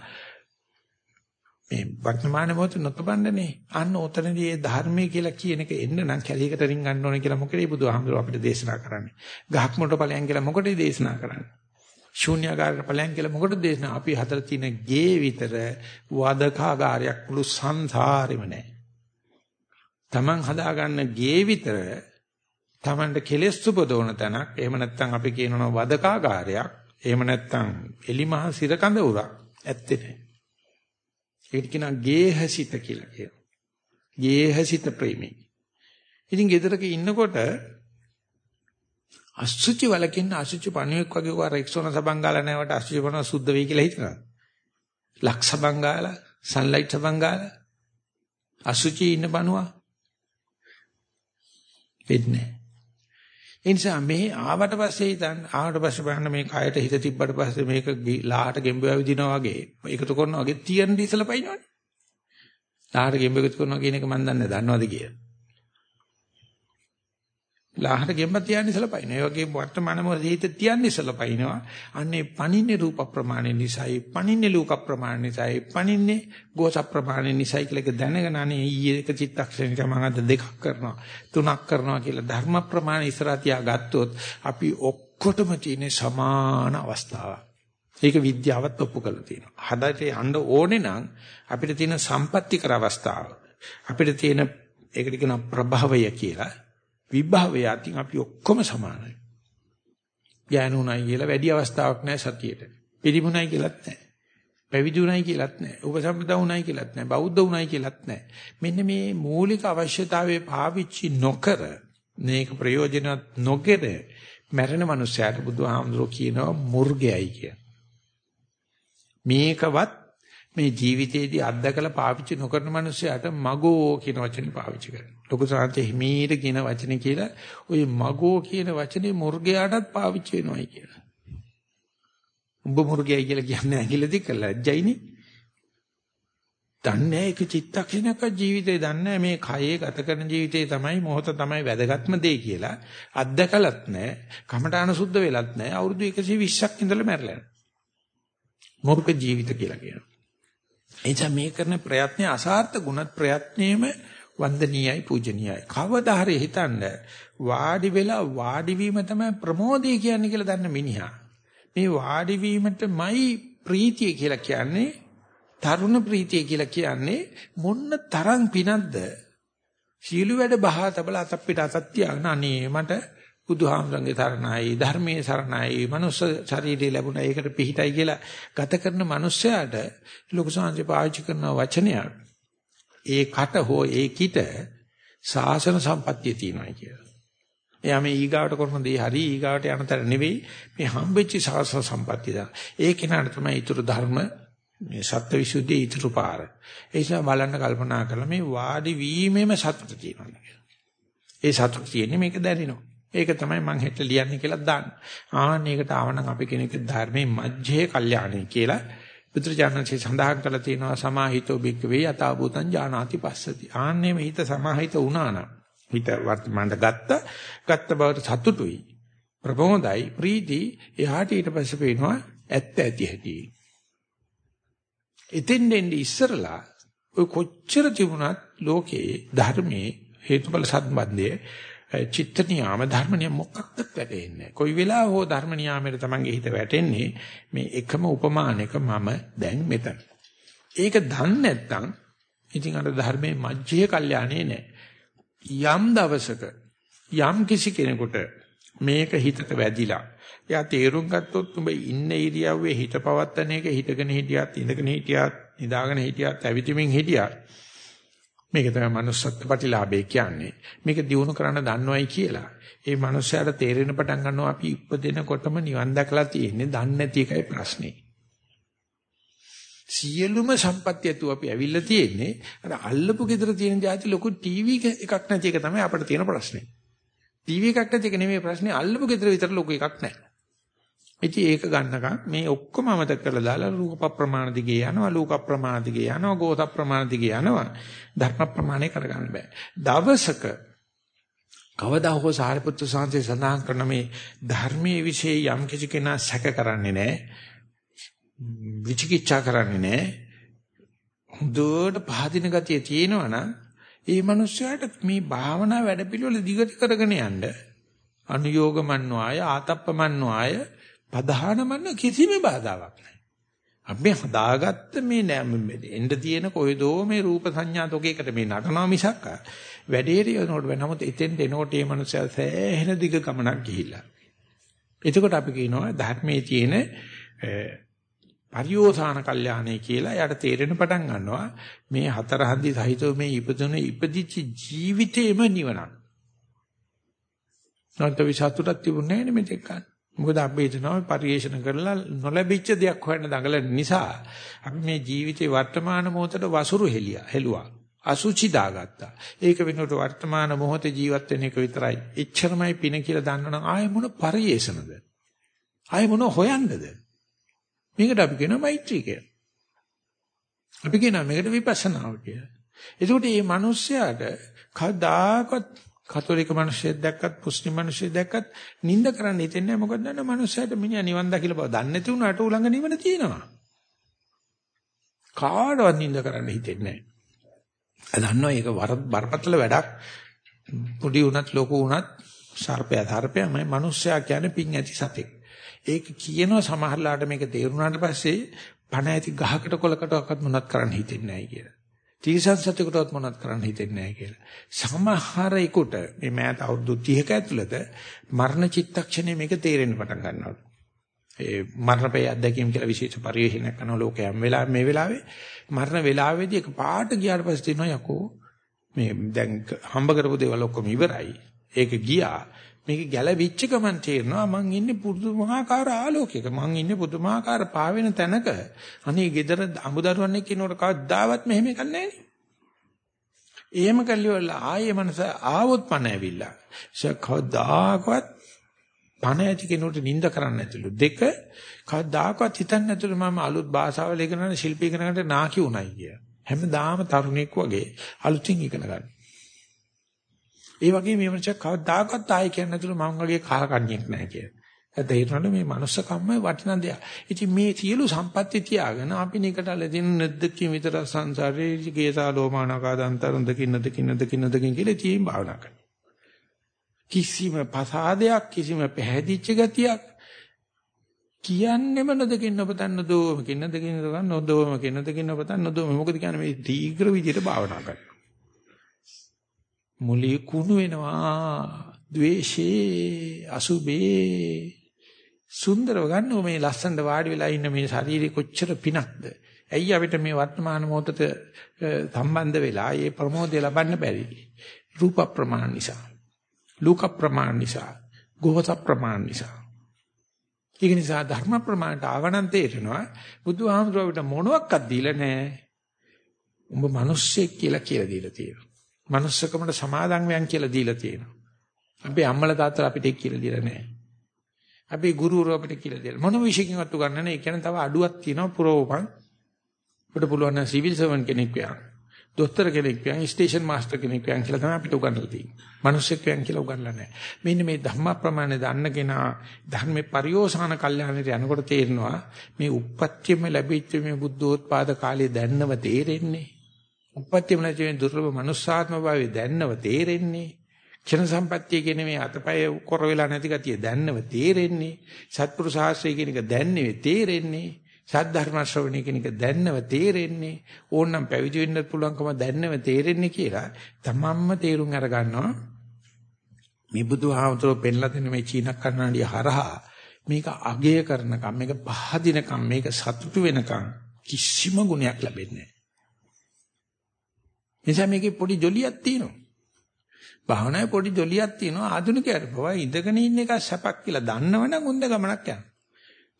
Speaker 1: මේ වර්තමාන මොහොත නොතබන්නනේ. අන්න උතනදී මේ ධර්මයේ කියලා කියන එක එන්න නම් කැලීකට රින් ගන්න ඕනේ කියලා මොකද බුදුහාමුදුරුවෝ අපිට දේශනා කරන්නේ. ගහක් මොකට ඵලයන් කියලා මොකටද දේශනා කරන්නේ? ශූන්‍යාකාරයට ඵලයන් කියලා මොකටද දේශනා? අපි හතර තියෙන ගේ විතර වදකාගාරයක් මුළු සංසාරෙම නැහැ. Taman හදාගන්න ගේ විතර Tamanට කෙලෙස් සුපදවන තැනක්. එහෙම නැත්නම් අපි කියනවා වදකාගාරයක්. එහෙම නැත්නම් එලිමහ සිරකඳ උරක් ඇත්තේ නැහැ. ඒකට කියනවා ගේහසිත කියලා කියනවා. ගේහසිත ප්‍රේමී. ඉතින් ගෙදරක ඉන්නකොට අසුචි වලකින් අසුචි පණුවෙක් වගේ වර එක්සෝන සබංගාල නැවට අසුචි පණුව සුද්ධ වෙයි කියලා හිතනවා. ලක්ෂ බංගාල, සන්ලයිට් සබංගාල අසුචි ඉන්න පණුව වෙන්නේ ඒ නිසා මේ ආවට පස්සේ හිතන්න ආවට පස්සේ බලන්න මේ කයට හිත තිබ්බට පස්සේ මේක ලාහට ගෙම්බුව විදිනවා වගේ එකතු කරනවා වගේ තියන් දීසලා පයින්නවනේ. ලාහට ගෙම්බුව එකතු කරනවා කියන එක මම දන්නේ දන්නවද කියලා. ලාහට ගෙම්බ තියන්නේ ඉස්සලා පයින්න. ඒ වගේ වර්තමාන මොහොතේ හිත තියන්නේ ඉස්සලා පයින්නවා. අන්නේ පණින්නේ රූප ප්‍රමාණය නිසායි, පණින්නේ ලෝක ප්‍රමාණය නිසායි, පණින්නේ ගෝස ප්‍රමාණය නිසායි කියලා එක දැනගෙන අනේ ඊයේ එක චිත්තක්ෂණයක මම අද දෙකක් කරනවා, තුනක් කරනවා කියලා ධර්ම ප්‍රමාණය ඉස්සරහ තියා ගත්තොත් අපි ඔක්කොටම තියෙන සමාන අවස්ථාවක්. ඒක විද්‍යාවත් ඔප්පු කරලා තියෙනවා. හදට යන්න ඕනේ නම් අපිට තියෙන සම්පත්‍ති කර අවස්ථාව. අපිට තියෙන ඒකට කියන ප්‍රභවය කියලා විභවය අතින් අපි ඔක්කොම සමානයි. ඥානුණයි කියලා වැඩි අවස්ථාවක් නැහැ සතියේට. පිළිමුණයි කියලාත් නැහැ. පැවිදුණයි කියලාත් නැහැ. උපසම්පදාුණයි කියලාත් නැහැ. බෞද්ධ උණයි කියලාත් නැහැ. මෙන්න මේ මූලික අවශ්‍යතාවයේ පාවිච්චි නොකර මේක ප්‍රයෝජනවත් නොකර මැරෙන මනුස්සයාට බුදුහාමුදුරුවෝ කියනවා මුර්ගයයි කිය. මේකවත් මේ ජීවිතයේදී අත්දකලා පාවිච්චි නොකරන මනුස්සයාට මගෝ කියන වචනේ පාවිච්චි කරනවා. ලොකු සාන්තේ හිමීට කියන වචනේ කියලා ওই මගෝ කියන වචනේ මුර්ගයාටත් පාවිච්චි වෙනවයි කියලා. උඹ මුර්ගයයි කියලා කියන්නේ ඇඟිල්ලදී කළා ජයිනි. දන්නේ ඒක චිත්තක්ෂණයක ජීවිතේ දන්නේ මේ කයේ ගත කරන ජීවිතේ තමයි මොහොත තමයි වැදගත්ම දේ කියලා අත්දකලත් නැහැ. කමඨාන සුද්ධ වෙලත් නැහැ. අවුරුදු 120ක් ඉඳලා මැරලා යනවා. මොර්ග ජීවිත කියලා කියනවා. එනිසා මේ කරන ප්‍රයත්නය අසාර්ථ ගුණත් ප්‍රයත්නයේම වන්දනීයයි පූජනීයයි. කවදා හරි හිතන්න වාඩි වෙලා වාඩි වීම තමයි ප්‍රමෝදය කියන්නේ කියලා දන්න මිනිහා. මේ වාඩි වීමටමයි ප්‍රීතිය කියලා කියන්නේ තරුණ ප්‍රීතිය කියලා කියන්නේ මොන්න තරම් පිනක්ද? සීළු වැඩ බහා තබලා අතක් පිට අතක් තියාගෙන අනේ මට බුදුහාමරංගේ සරණයි ධර්මයේ සරණයි මනුස්ස ශරීරය ලැබුණා ඒකට පිහිටයි කියලා ගත කරන මිනිස්සයාට ලොකු සංජය පාවිච්චි කරන වචනයක් ඒ කට හෝ ඒ කිට සාසන සම්පත්තිය තියෙනවා කියලා. එයා මේ ඊගාවට කරන දේ හරි ඊගාවට යනතර නෙවෙයි මේ හම්බෙච්ච සාසන සම්පත්තිය දා. ඒ කෙනාට තමයි ඊතුරු ධර්ම මේ සත්‍යවිසුද්ධිය ඊතුරු පාර. ඒ නිසා බලන්න කල්පනා කරලා මේ වාඩි වීමෙම සතුට තියෙනවා. ඒ සතුට තියෙන්නේ මේක දැනෙනවා. ඒක තමයි මං හෙට ලියන්නේ කියලා දාන්න. ආන්න ඒකට ආවනම් අපි කෙනෙක් ධර්මයේ මජ්ජේ කල්යාණේ කියලා බුදුරජාණන්සේ සඳහන් කළා තියෙනවා සමාහිතෝ බික්කවේ යථාභූතං ඥානාති පස්සති. ආන්නේ මේ හිත සමාහිත වුණා නම් හිත වර්තමානට ගත්ත ගත්ත බවට සතුටුයි. ප්‍රබෝධයි ප්‍රීති එහාට ඊට පස්සේ පේනවා ඇත්ත ඇති හැටි. ඉතින් දෙන්නේ ඉස්සරලා ඔය කොච්චර තිබුණත් ලෝකේ ධර්මයේ හේතුඵල සම්බන්ධයේ චිත්ත නියාම ධර්ම නියම මොකක්වත් වැටෙන්නේ කොයි වෙලාව හෝ ධර්ම නියාමයට තමන්ගේ හිත වැටෙන්නේ මේ එකම උපමානයක මම දැන් මෙතන. ඒක දන්නේ නැත්නම් ඉතින් අර ධර්මයේ මජ්ජේ කල්යාණේ නැහැ. යම් දවසක යම් කිසි කෙනෙකුට මේක හිතට වැදිලා එයා තේරුම් ගත්තොත් උඹ ඉන්න ඉරියව්වේ හිත පවත්තන එක හිතගෙන හිටියත් ඉඳගෙන හිටියත් නිදාගෙන හිටියත් ඇවිදිමින් හිටියත් මේක තමයි manussත්ව ප්‍රතිලාභය කියන්නේ. මේක දිනු කරන්න දන්නවයි කියලා. ඒ මනුස්සයාට තේරෙන පටන් ගන්නවා අපි ඉපදෙනකොටම නිවන් දැකලා තියෙන්නේ දන්නේ නැති එකයි ප්‍රශ්නේ. සියලුම සම්පත්‍ය තු අපි ඇවිල්ලා තියෙන්නේ අර අල්ලපු ගෙදර තියෙන જાති ලොකු ටීවී එකක් නැති එක තමයි අපිට තියෙන ප්‍රශ්නේ. ටීවී එකක් නැති එක නෙමෙයි ප්‍රශ්නේ අල්ලපු ගෙදර විතර ලොකු එකක් නැහැ. ඉතින් ඒක ගන්නකම් මේ ඔක්කොම අමතක කරලා දාලා රූප ප්‍රමාණ දිගේ යනවා ලෝක ප්‍රමාණ දිගේ යනවා ගෝත ප්‍රමාණ දිගේ යනවා. ධර්ම ප්‍රමාණය කරගන්න බෑ. දවසක කවදා හෝ සාරිපුත්‍ර සාන්තේ සඳහන් කරන මේ ධර්මයේ વિશે යම් කිසි කෙනා සැක කරන්නේ නැහැ විචිකිච්ඡා කරන්නේ නැහැ හොඳට පහදින ගතිය තියෙනවා නම් ඒ මනුස්සයාට මේ භාවනා වැඩ පිළිවෙල දිගට කරගෙන යන්න අනුയോഗමන්වාය ආතප්පමන්වාය ප්‍රධානමන්න කිසිම බාධාවක් නැහැ. අපි හදාගත්ත මේ එන්න තියෙන කොයිදෝ මේ රූප සංඥා තෝකයකට මේ නටනවා මිසක් වැඩේට යනකොට වෙනමුත් එතෙන්ට එනකොට මේ මනුස්සයා සෑහෙන දිග ගමනක් ගිහිල්ලා. එතකොට අපි කියනවා ධර්මයේ තියෙන පරියෝසాన කල්යාණේ කියලා යාට තේරෙන පටන් ගන්නවා මේ හතර හන්දි සහිතව මේ ඉපදුන ඉපදිච්ච ජීවිතේම නිවනක්. නැත්නම් විසතුටක් තිබුණේ නැහැ නේ මෙතෙක් ගන්න. මොකද අපි හිතනවා පරිේශන කරලා නොලැබිච්ච දෙයක් හොයන්න දඟලන නිසා අපි මේ ජීවිතේ වර්තමාන මොහොතට වසුරු හෙලියා හෙළුවා. අසුචි දාගත්තා. ඒක වෙනුවට වර්තමාන මොහොතේ ජීවත් වෙන එක විතරයි. එච්චරමයි පින කියලා දන්නවනම් ආයෙ මොන පරිේශනද? ආයෙ මොන හොයන්නද? මේකට අපි කියනවා මෛත්‍රී කියලා. අපි කියනවා මේකට විපස්සනාව කියලා. එතකොට මේ මිනිස්යාට කවදාකවත් කතෝලික මිනිස්සෙක් දැක්කත් මුස්ලිම් මිනිස්සෙක් දැක්කත් නිඳ කරන්න හිතෙන්නේ නැහැ. මොකද දන්න මිනිස්සයාට මිනිහා නිවන් දකිලා බව. දන්නේ නැති වුණාට උලංග නිවන තියෙනවා. කාටවත් නිඳ කරන්න හිතෙන්නේ නැහැ. දන්නවා ඒක බරපතල වැඩක්. පොඩි උනත් ලොකු උනත් සර්පයා සර්පයාමයි මිනිස්සයා කියන්නේ පිං ඇති සතෙක්. ඒක කියනවා සමහරලාට මේක තේරුණාට පස්සේ පණ ඇති ගහකට කොලකටවත් මොනවත් කරන්න හිතෙන්නේ නැහැ කියලා. තිරිසන් සතෙකුටවත් මොනවත් කරන්න හිතෙන්නේ නැහැ කියලා. සමහරෙකුට මේ මෑත අවුරුදු 30ක ඇතුළත මරණ චිත්තක්ෂණය මේක තේරෙන්න පටන් ගන්නවා. ඒ මරණපේ අත්දැකීම් කියලා විශේෂ පරිශීලනයක් කරන ලෝකයන් වෙලා මේ වෙලාවේ මරණ වෙලාවේදී එක පාට ගියාට පස්සේ තියෙනවා යකෝ මේ දැන් හම්බ කරපු දේවල් ඔක්කොම ඉවරයි. ඒක ගියා. මේක ගැළවිච්ච ගමන් තේරෙනවා මං ඉන්නේ පුදුමාකාර ආලෝකයක. මං ඉන්නේ පුදුමාකාර පාවෙන තැනක. අනේ gedara අමුදරුවන් එක්ක ඉන්නකොට කවදාවත් මෙහෙම එකක් නැහැ එහෙම කල්ලිවල ආයේ මනස ආවොත් පණ ඇවිල්ලා. කවදාකවත් පණ ඇති කෙනෙකුට නිඳ කරන්න නැතිලු දෙක කවදාකවත් හිතන්නේ නැතුළු මම අලුත් භාෂාවල ඉගෙන ගන්න ශිල්පී ඉගෙන ගන්නට නාකි උණයි කිය. හැමදාම තරුණෙක් වගේ අලුතින් ඉගෙන ගන්න. ඒ වගේ මේ මනුස්සයා කවදාකවත් ආයෙ කියන්නේ නැතුළු මම වගේ කාලකන්ණියෙක් නැහැ කියලා. ඒත් හිතනකොට මේ මනුස්ස කම්මයි වටිනා දෙයක්. ඉතින් මේ සියලු සම්පත්‍ති තියාගෙන අපි නිකටල දෙන නැද්දකින් විතර සංසාරේ කේසා ලෝමානකා දන්තරුන් දකින්න දකින්න දකින්න දකින්න කියලා තියෙන භාවනා කරනවා. කිසිම පසාදයක් කිසිම පැහැදිච්ච ගතියක් කියන්නේම නොදකින් ඔබතන් නොදෝමකින් නොදකින් නොදකින් නොදෝමකින් නොදකින් ඔබතන් නොදෝම මොකද කියන්නේ මේ දීඝ්‍ර විදියට භාවනා කරනවා මුලිය කුණු වෙනවා. ද්වේෂේ අසුබේ. සුන්දරව ගන්නව මේ ලස්සනට වාඩි වෙලා ඉන්න මේ ශරීරේ කොච්චර පිනක්ද? ඇයි අපිට මේ වර්තමාන මොහොතට සම්බන්ධ වෙලා මේ ප්‍රමෝදය ලබන්න බැරි? රූප ප්‍රමාණ නිසා ලෝක ප්‍රමාණ නිසා ගෝත ප්‍රමාණ නිසා. ඒක නිසා ධර්ම ප්‍රමාණයට ආවනම් තේරෙනවා බුදුහාමුදුරුවෝ මොනවත් දීලා නැහැ. උඹ මිනිස්සෙක් කියලා කියලා දීලා තියෙනවා. Manussකමට සමාදන් වෙන් කියලා දීලා තියෙනවා. අපි අම්මලා තාත්තලා අපිට ඒක කියලා දීලා නැහැ. අපි ගුරුවරු අපිට කියලා දෙලා මොන විශේෂකින්වත් උගන්නන්නේ නැහැ. ඒ කියන්නේ තව අඩුවක් තියෙනවා පුරවපන්. අපිට පුළුවන් නම් සිවිල් සර්වන් කෙනෙක් වෙන්න. දොස්තර කෙනෙක් වෙන්න, ස්ටේෂන් මාස්ටර් කෙනෙක් වෙන්න කියලා තමයි අපිට උගන්වලා තියෙන්නේ. මිනිස්සෙක් වෙන්න කියලා උගන්වලා නැහැ. මෙන්න මේ ධම්ම ප්‍රමාණය දන්න කෙනා ධර්මේ පරිෝසాన කල්යාණයට යනකොට තේරෙනවා මේ උප්පත්තියම ලැබිච්ච මේ බුද්ධෝත්පාද කාලයේ දැන්නව තේරෙන්නේ. උපත්තියම නැති වෙන දුර්ලභ මනුස්සාත්ම භාවය දැන්නව තේරෙන්නේ. ක්ෂණ සම්පත්තිය කියන මේ අතපය කොර වෙලා නැති ගතිය දැන්නව තේරෙන්නේ. සත්පුරුෂ ආශ්‍රය කියන එක දැන්නේ තේරෙන්නේ. සද්ධර්ම ශ්‍රවණය කියන එක දැන්නව තේරෙන්නේ. ඕනනම් පැවිදි වෙන්න පුළුවන්කම දැන්නව තේරෙන්නේ කියලා තමන්ම තේරුම් අර ගන්නවා. මේ බුදුහාමතුරු පෙන්ලා දෙන මේ චීන කර්ණාඩිය හරහා මේක අගය කරනකම් මේක පහදිනකම් මේක සතුටු වෙනකම් කිසිම ගුණයක් ලැබෙන්නේ නැහැ. නිසා මේකේ පොඩි ජොලියක් තියෙනවා. භාවනාවේ පොඩි ජොලියක් තියෙනවා ආධුනිකයට පවා ඉඳගෙන ඉන්න එක සැපක් කියලා දන්නවනම් උන්ද ගමනක් යනවා.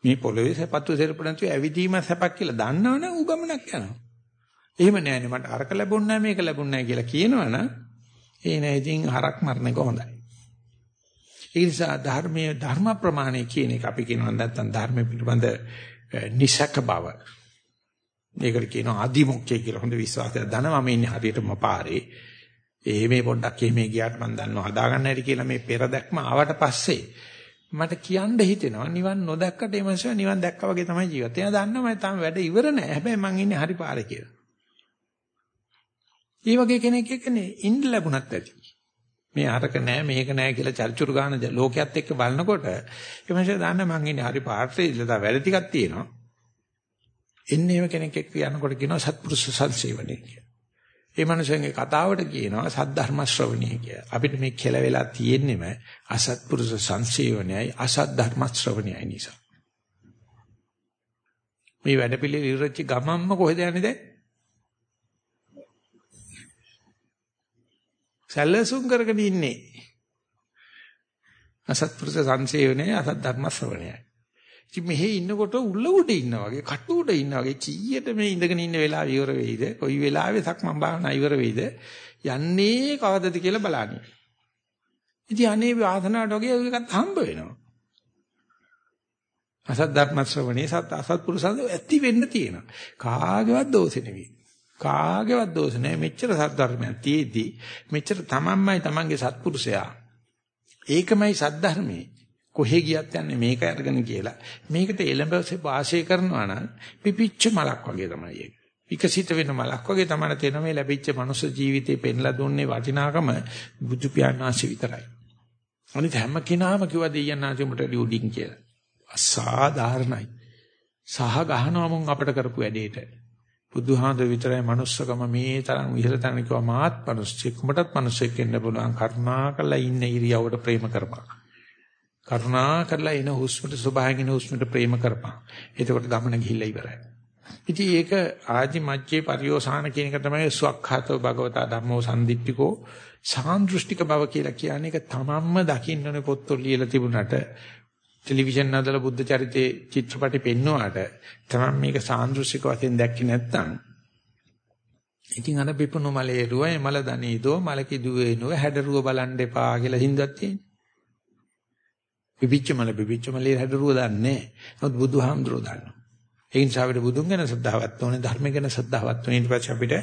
Speaker 1: මේ පොළවේ සැපත්තු සෙරපු නැතුව ඇවිදීම සැපක් කියලා දන්නවනම් ඌ ගමනක් යනවා. එහෙම නෑනේ මට අරක ලැබුණ නෑ මේක ලැබුණ නෑ කියලා කියනවනම් ඒ නෑ ඉතින් හරක් මරණ එක හොඳයි. ඒ නිසා ධර්මයේ ධර්ම ප්‍රමාණය කියන එක අපි කියනවා නැත්නම් ධර්ම පිළිබඳ නිසක බව මේකට කියනවා අදිමොක්කේ කියලා හොඳ විශ්වාසයක් දනවා මම ඉන්නේ හරියටම පාරේ. ඒ මේ පොඩ්ඩක් එහෙම ගියාට මම දන්නවා හදාගන්න හැටි කියලා මේ පෙර දැක්ම ආවට පස්සේ මට කියන්න හිතෙනවා නිවන් නොදැක්කට ඒ මනුස්සයා නිවන් දැක්කා වගේ තමයි ජීවත් වෙනවා. දන්නවා මම තාම වැඩ ඉවර නෑ. හැබැයි මං ඉන්නේ හරි පාරේ කියලා. ඒ වගේ කෙනෙක් එක්කනේ ඉන්න ලැබුණත් ඇති. මේ අරක නෑ මේක නෑ කියලා චර්චුරු ගන්න ලෝකයක් එක්ක බලනකොට ඒ මනුස්සයා දන්න මං ඉන්නේ හරි පාරේ ඉඳලා වැඩ ටිකක් තියෙනවා. එන්නේ එහෙම කෙනෙක් එක්ක යනකොට කියනවා සත්පුරුෂ සංසේවණේ කියලා. ඒ මනුස්සයන්ගේ කතාවට කියනවා සද්ධර්ම ශ්‍රවණිය කියලා. අපිට මේ කෙල වෙලා තියෙන්නෙම අසත්පුරුෂ සංසේවණයයි අසත් ධර්ම ශ්‍රවණයයි නිසා. මේ වැඩපිළි විරච්ච ගමම්ම කොහෙද යන්නේ දැන්? සැලසුම් කරගෙන ඉන්නේ. අසත්පුරුෂ සංසේවණයයි අසත් ධර්ම ශ්‍රවණයයි. ඉතින් මෙහි ඉන්නකොට උල්ල උඩ ඉන්නා වගේ, කටු උඩ ඉන්නා වගේ කීයට මේ ඉඳගෙන ඉන්න වෙලාව ඉවර වෙයිද? කොයි වෙලාවෙ සක්මන් භාවනා ඉවර වෙයිද? යන්නේ කවදද කියලා බලන්නේ. ඉතින් අනේ වාසනාවට වගේ එකක් හම්බ වෙනවා. අසත් ධර්ම ශ්‍රවණේ සත් අසත් පුරුෂයන් ඇති වෙන්න තියෙනවා. කාගේවත් දෝෂෙ නෙවෙයි. කාගේවත් දෝෂ නැහැ. මෙච්චර සත් ධර්මයක් තියේදී මෙච්චර තමන්මයි තමන්ගේ සත්පුරුෂයා. ඒකමයි සත් ධර්මයේ. කොහෙ ගියත් යන්නේ මේක අරගෙන කියලා. මේකට එළඹ වාසය කරනවා නම් පිපිච්ච මලක් වගේ තමයි ඒක. විකසිත වෙන මලක් වගේ තමයි තේන මේ ලැබිච්ච මනුස්ස ජීවිතේ පෙන්ලා දුන්නේ වටිනාකම බුදු පියාණන්සේ විතරයි. අනිත් හැම කෙනාම කිව්වා දෙයයන්ාන්සේ උඹට ලියුඩින් කියලා. අසාධාරණයි. සහ ගහනවා මුන් අපිට කරපු වැඩේට. බුදුහාඳ විතරයි manussකම මේ තරම් ඉහළ තැන කිව්වා මාත් මිනිස්සෙක් උඹටත් මිනිස්සෙක් වෙන්න පුළුවන් කරුණා කළා ඉන්න ඉරියව්වට ප්‍රේම කරපන්. කරුණා කරලා එන හුස්මට ස්වභාවයෙන් හුස්මට ප්‍රේම කරපන්. එතකොට ගමන ගිහිල්ලා ඉවරයි. ඉතින් ඒක ආදි මජ්ජේ පරියෝසాన කියන එක තමයි ස්වක්ඛාතෝ භගවතා ධම්මෝ සම්දිට්ඨිකෝ සාන්දෘෂ්ටික බව කියලා කියන්නේ ඒක තමන්ම දකින්නනේ පොත්වල ලියලා තිබුණාට ටෙලිවිෂන් හදලා බුද්ධ චරිතේ චිත්‍රපටි පෙන්නුවාට තමන් මේක සාන්දෘෂ්ටික වශයෙන් දැක්කේ නැත්නම් ඉතින් අර බිපුණු මලේ රුව එමල දනීදෝ මලකි දුවේ නුව හැඩරුව බලන් දෙපා කියලා හින්දක් තියෙනවා. පිපිච්ච මල පිපිච්ච මලේ හැදරුව දන්නේ නැහැ. නමුත් බුදුහාමුදුරුවෝ දන්නවා. ඒ නිසා අපිට බුදුන් ගැන ශ්‍රද්ධාවක් ඕනේ, ධර්ම ගැන ශ්‍රද්ධාවක් ඕනේ. ඊට පස්සේ අපිට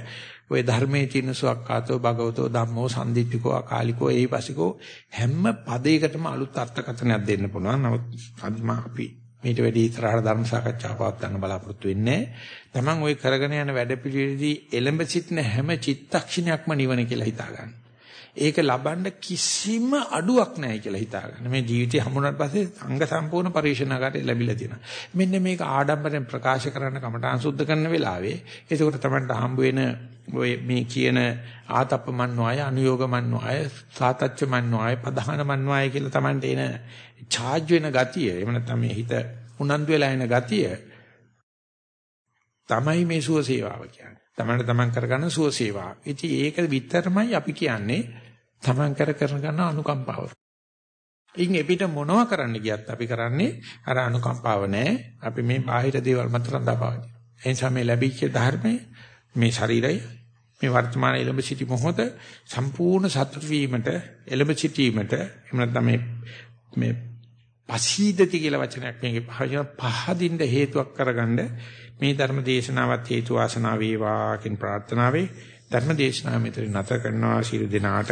Speaker 1: ওই ධර්මයේ තියෙන සුවක්කාතෝ භගවතෝ ධම්මෝ සම්දිත්තිකෝ අකාලිකෝ ඒහිපසිකෝ හැම පදයකටම අලුත් අර්ථකථනයක් දෙන්න පුළුවන්. නමුත් අදම අපි මේට වැඩි ඉතරහට ධර්ම සාකච්ඡාවක් පවත්වන්න බලාපොරොත්තු වෙන්නේ. Taman ওই කරගෙන යන වැඩපිළිවෙලදී එළඹ සිටින හැම චිත්තක්ෂණයක්ම නිවන කියලා හිතා ගන්න.
Speaker 2: ඒක ලබන්න කිසිම අඩුවක් නැහැ කියලා හිතාගන්න. මේ ජීවිතය හමුුණාට පස්සේ අංග සම්පූර්ණ පරිශනාකාරය ලැබිලා තියෙනවා. මෙන්න මේක ආඩම්බරෙන් ප්‍රකාශ කරන්න කමඨාන් සුද්ධ කරන වෙලාවේ ඒකට තමයි හම්බ වෙන ඔය මේ කියන ආතප්පමන්්වාය අනුയോഗමන්්වාය සාතච්චමන්්වාය පධානමන්්වාය කියලා තමයි එන charge වෙන ගතිය. එහෙම නැත්නම් මේ හිත උනන්දු වෙලා එන ගතිය තමයි මේ සුව සේවාව කියන්නේ. තමන්ට තමන් කරගන්න සුව සේවාව. ඉතින් ඒක විතරමයි අපි කියන්නේ තමන් කර කරන ගන්න අනුකම්පාව. ඉන් එපිට මොනවා කරන්න ගියත් අපි කරන්නේ අර අනුකම්පාව නැහැ. අපි මේ බාහිර දේවල් මත රඳාපවතින. ඒ නිසා මේ ලැබිච්ච ධර්මයේ මේ ශරීරය මේ වර්තමාන එළඹ සිටි මොහොත සම්පූර්ණ සතුට වීමට එළඹ සිටීමට එහෙම නැත්නම් මේ මේ පසීදති කියලා වචනයක් මේකේ පහදින්න හේතුවක් කරගන්න මේ ධර්ම දේශනාවත් හේතු වාසනා වේවා කියන ප්‍රාර්ථනාවේ ධර්ම දේශනාව මෙතන නැත කරනවා ශිරු දිනාට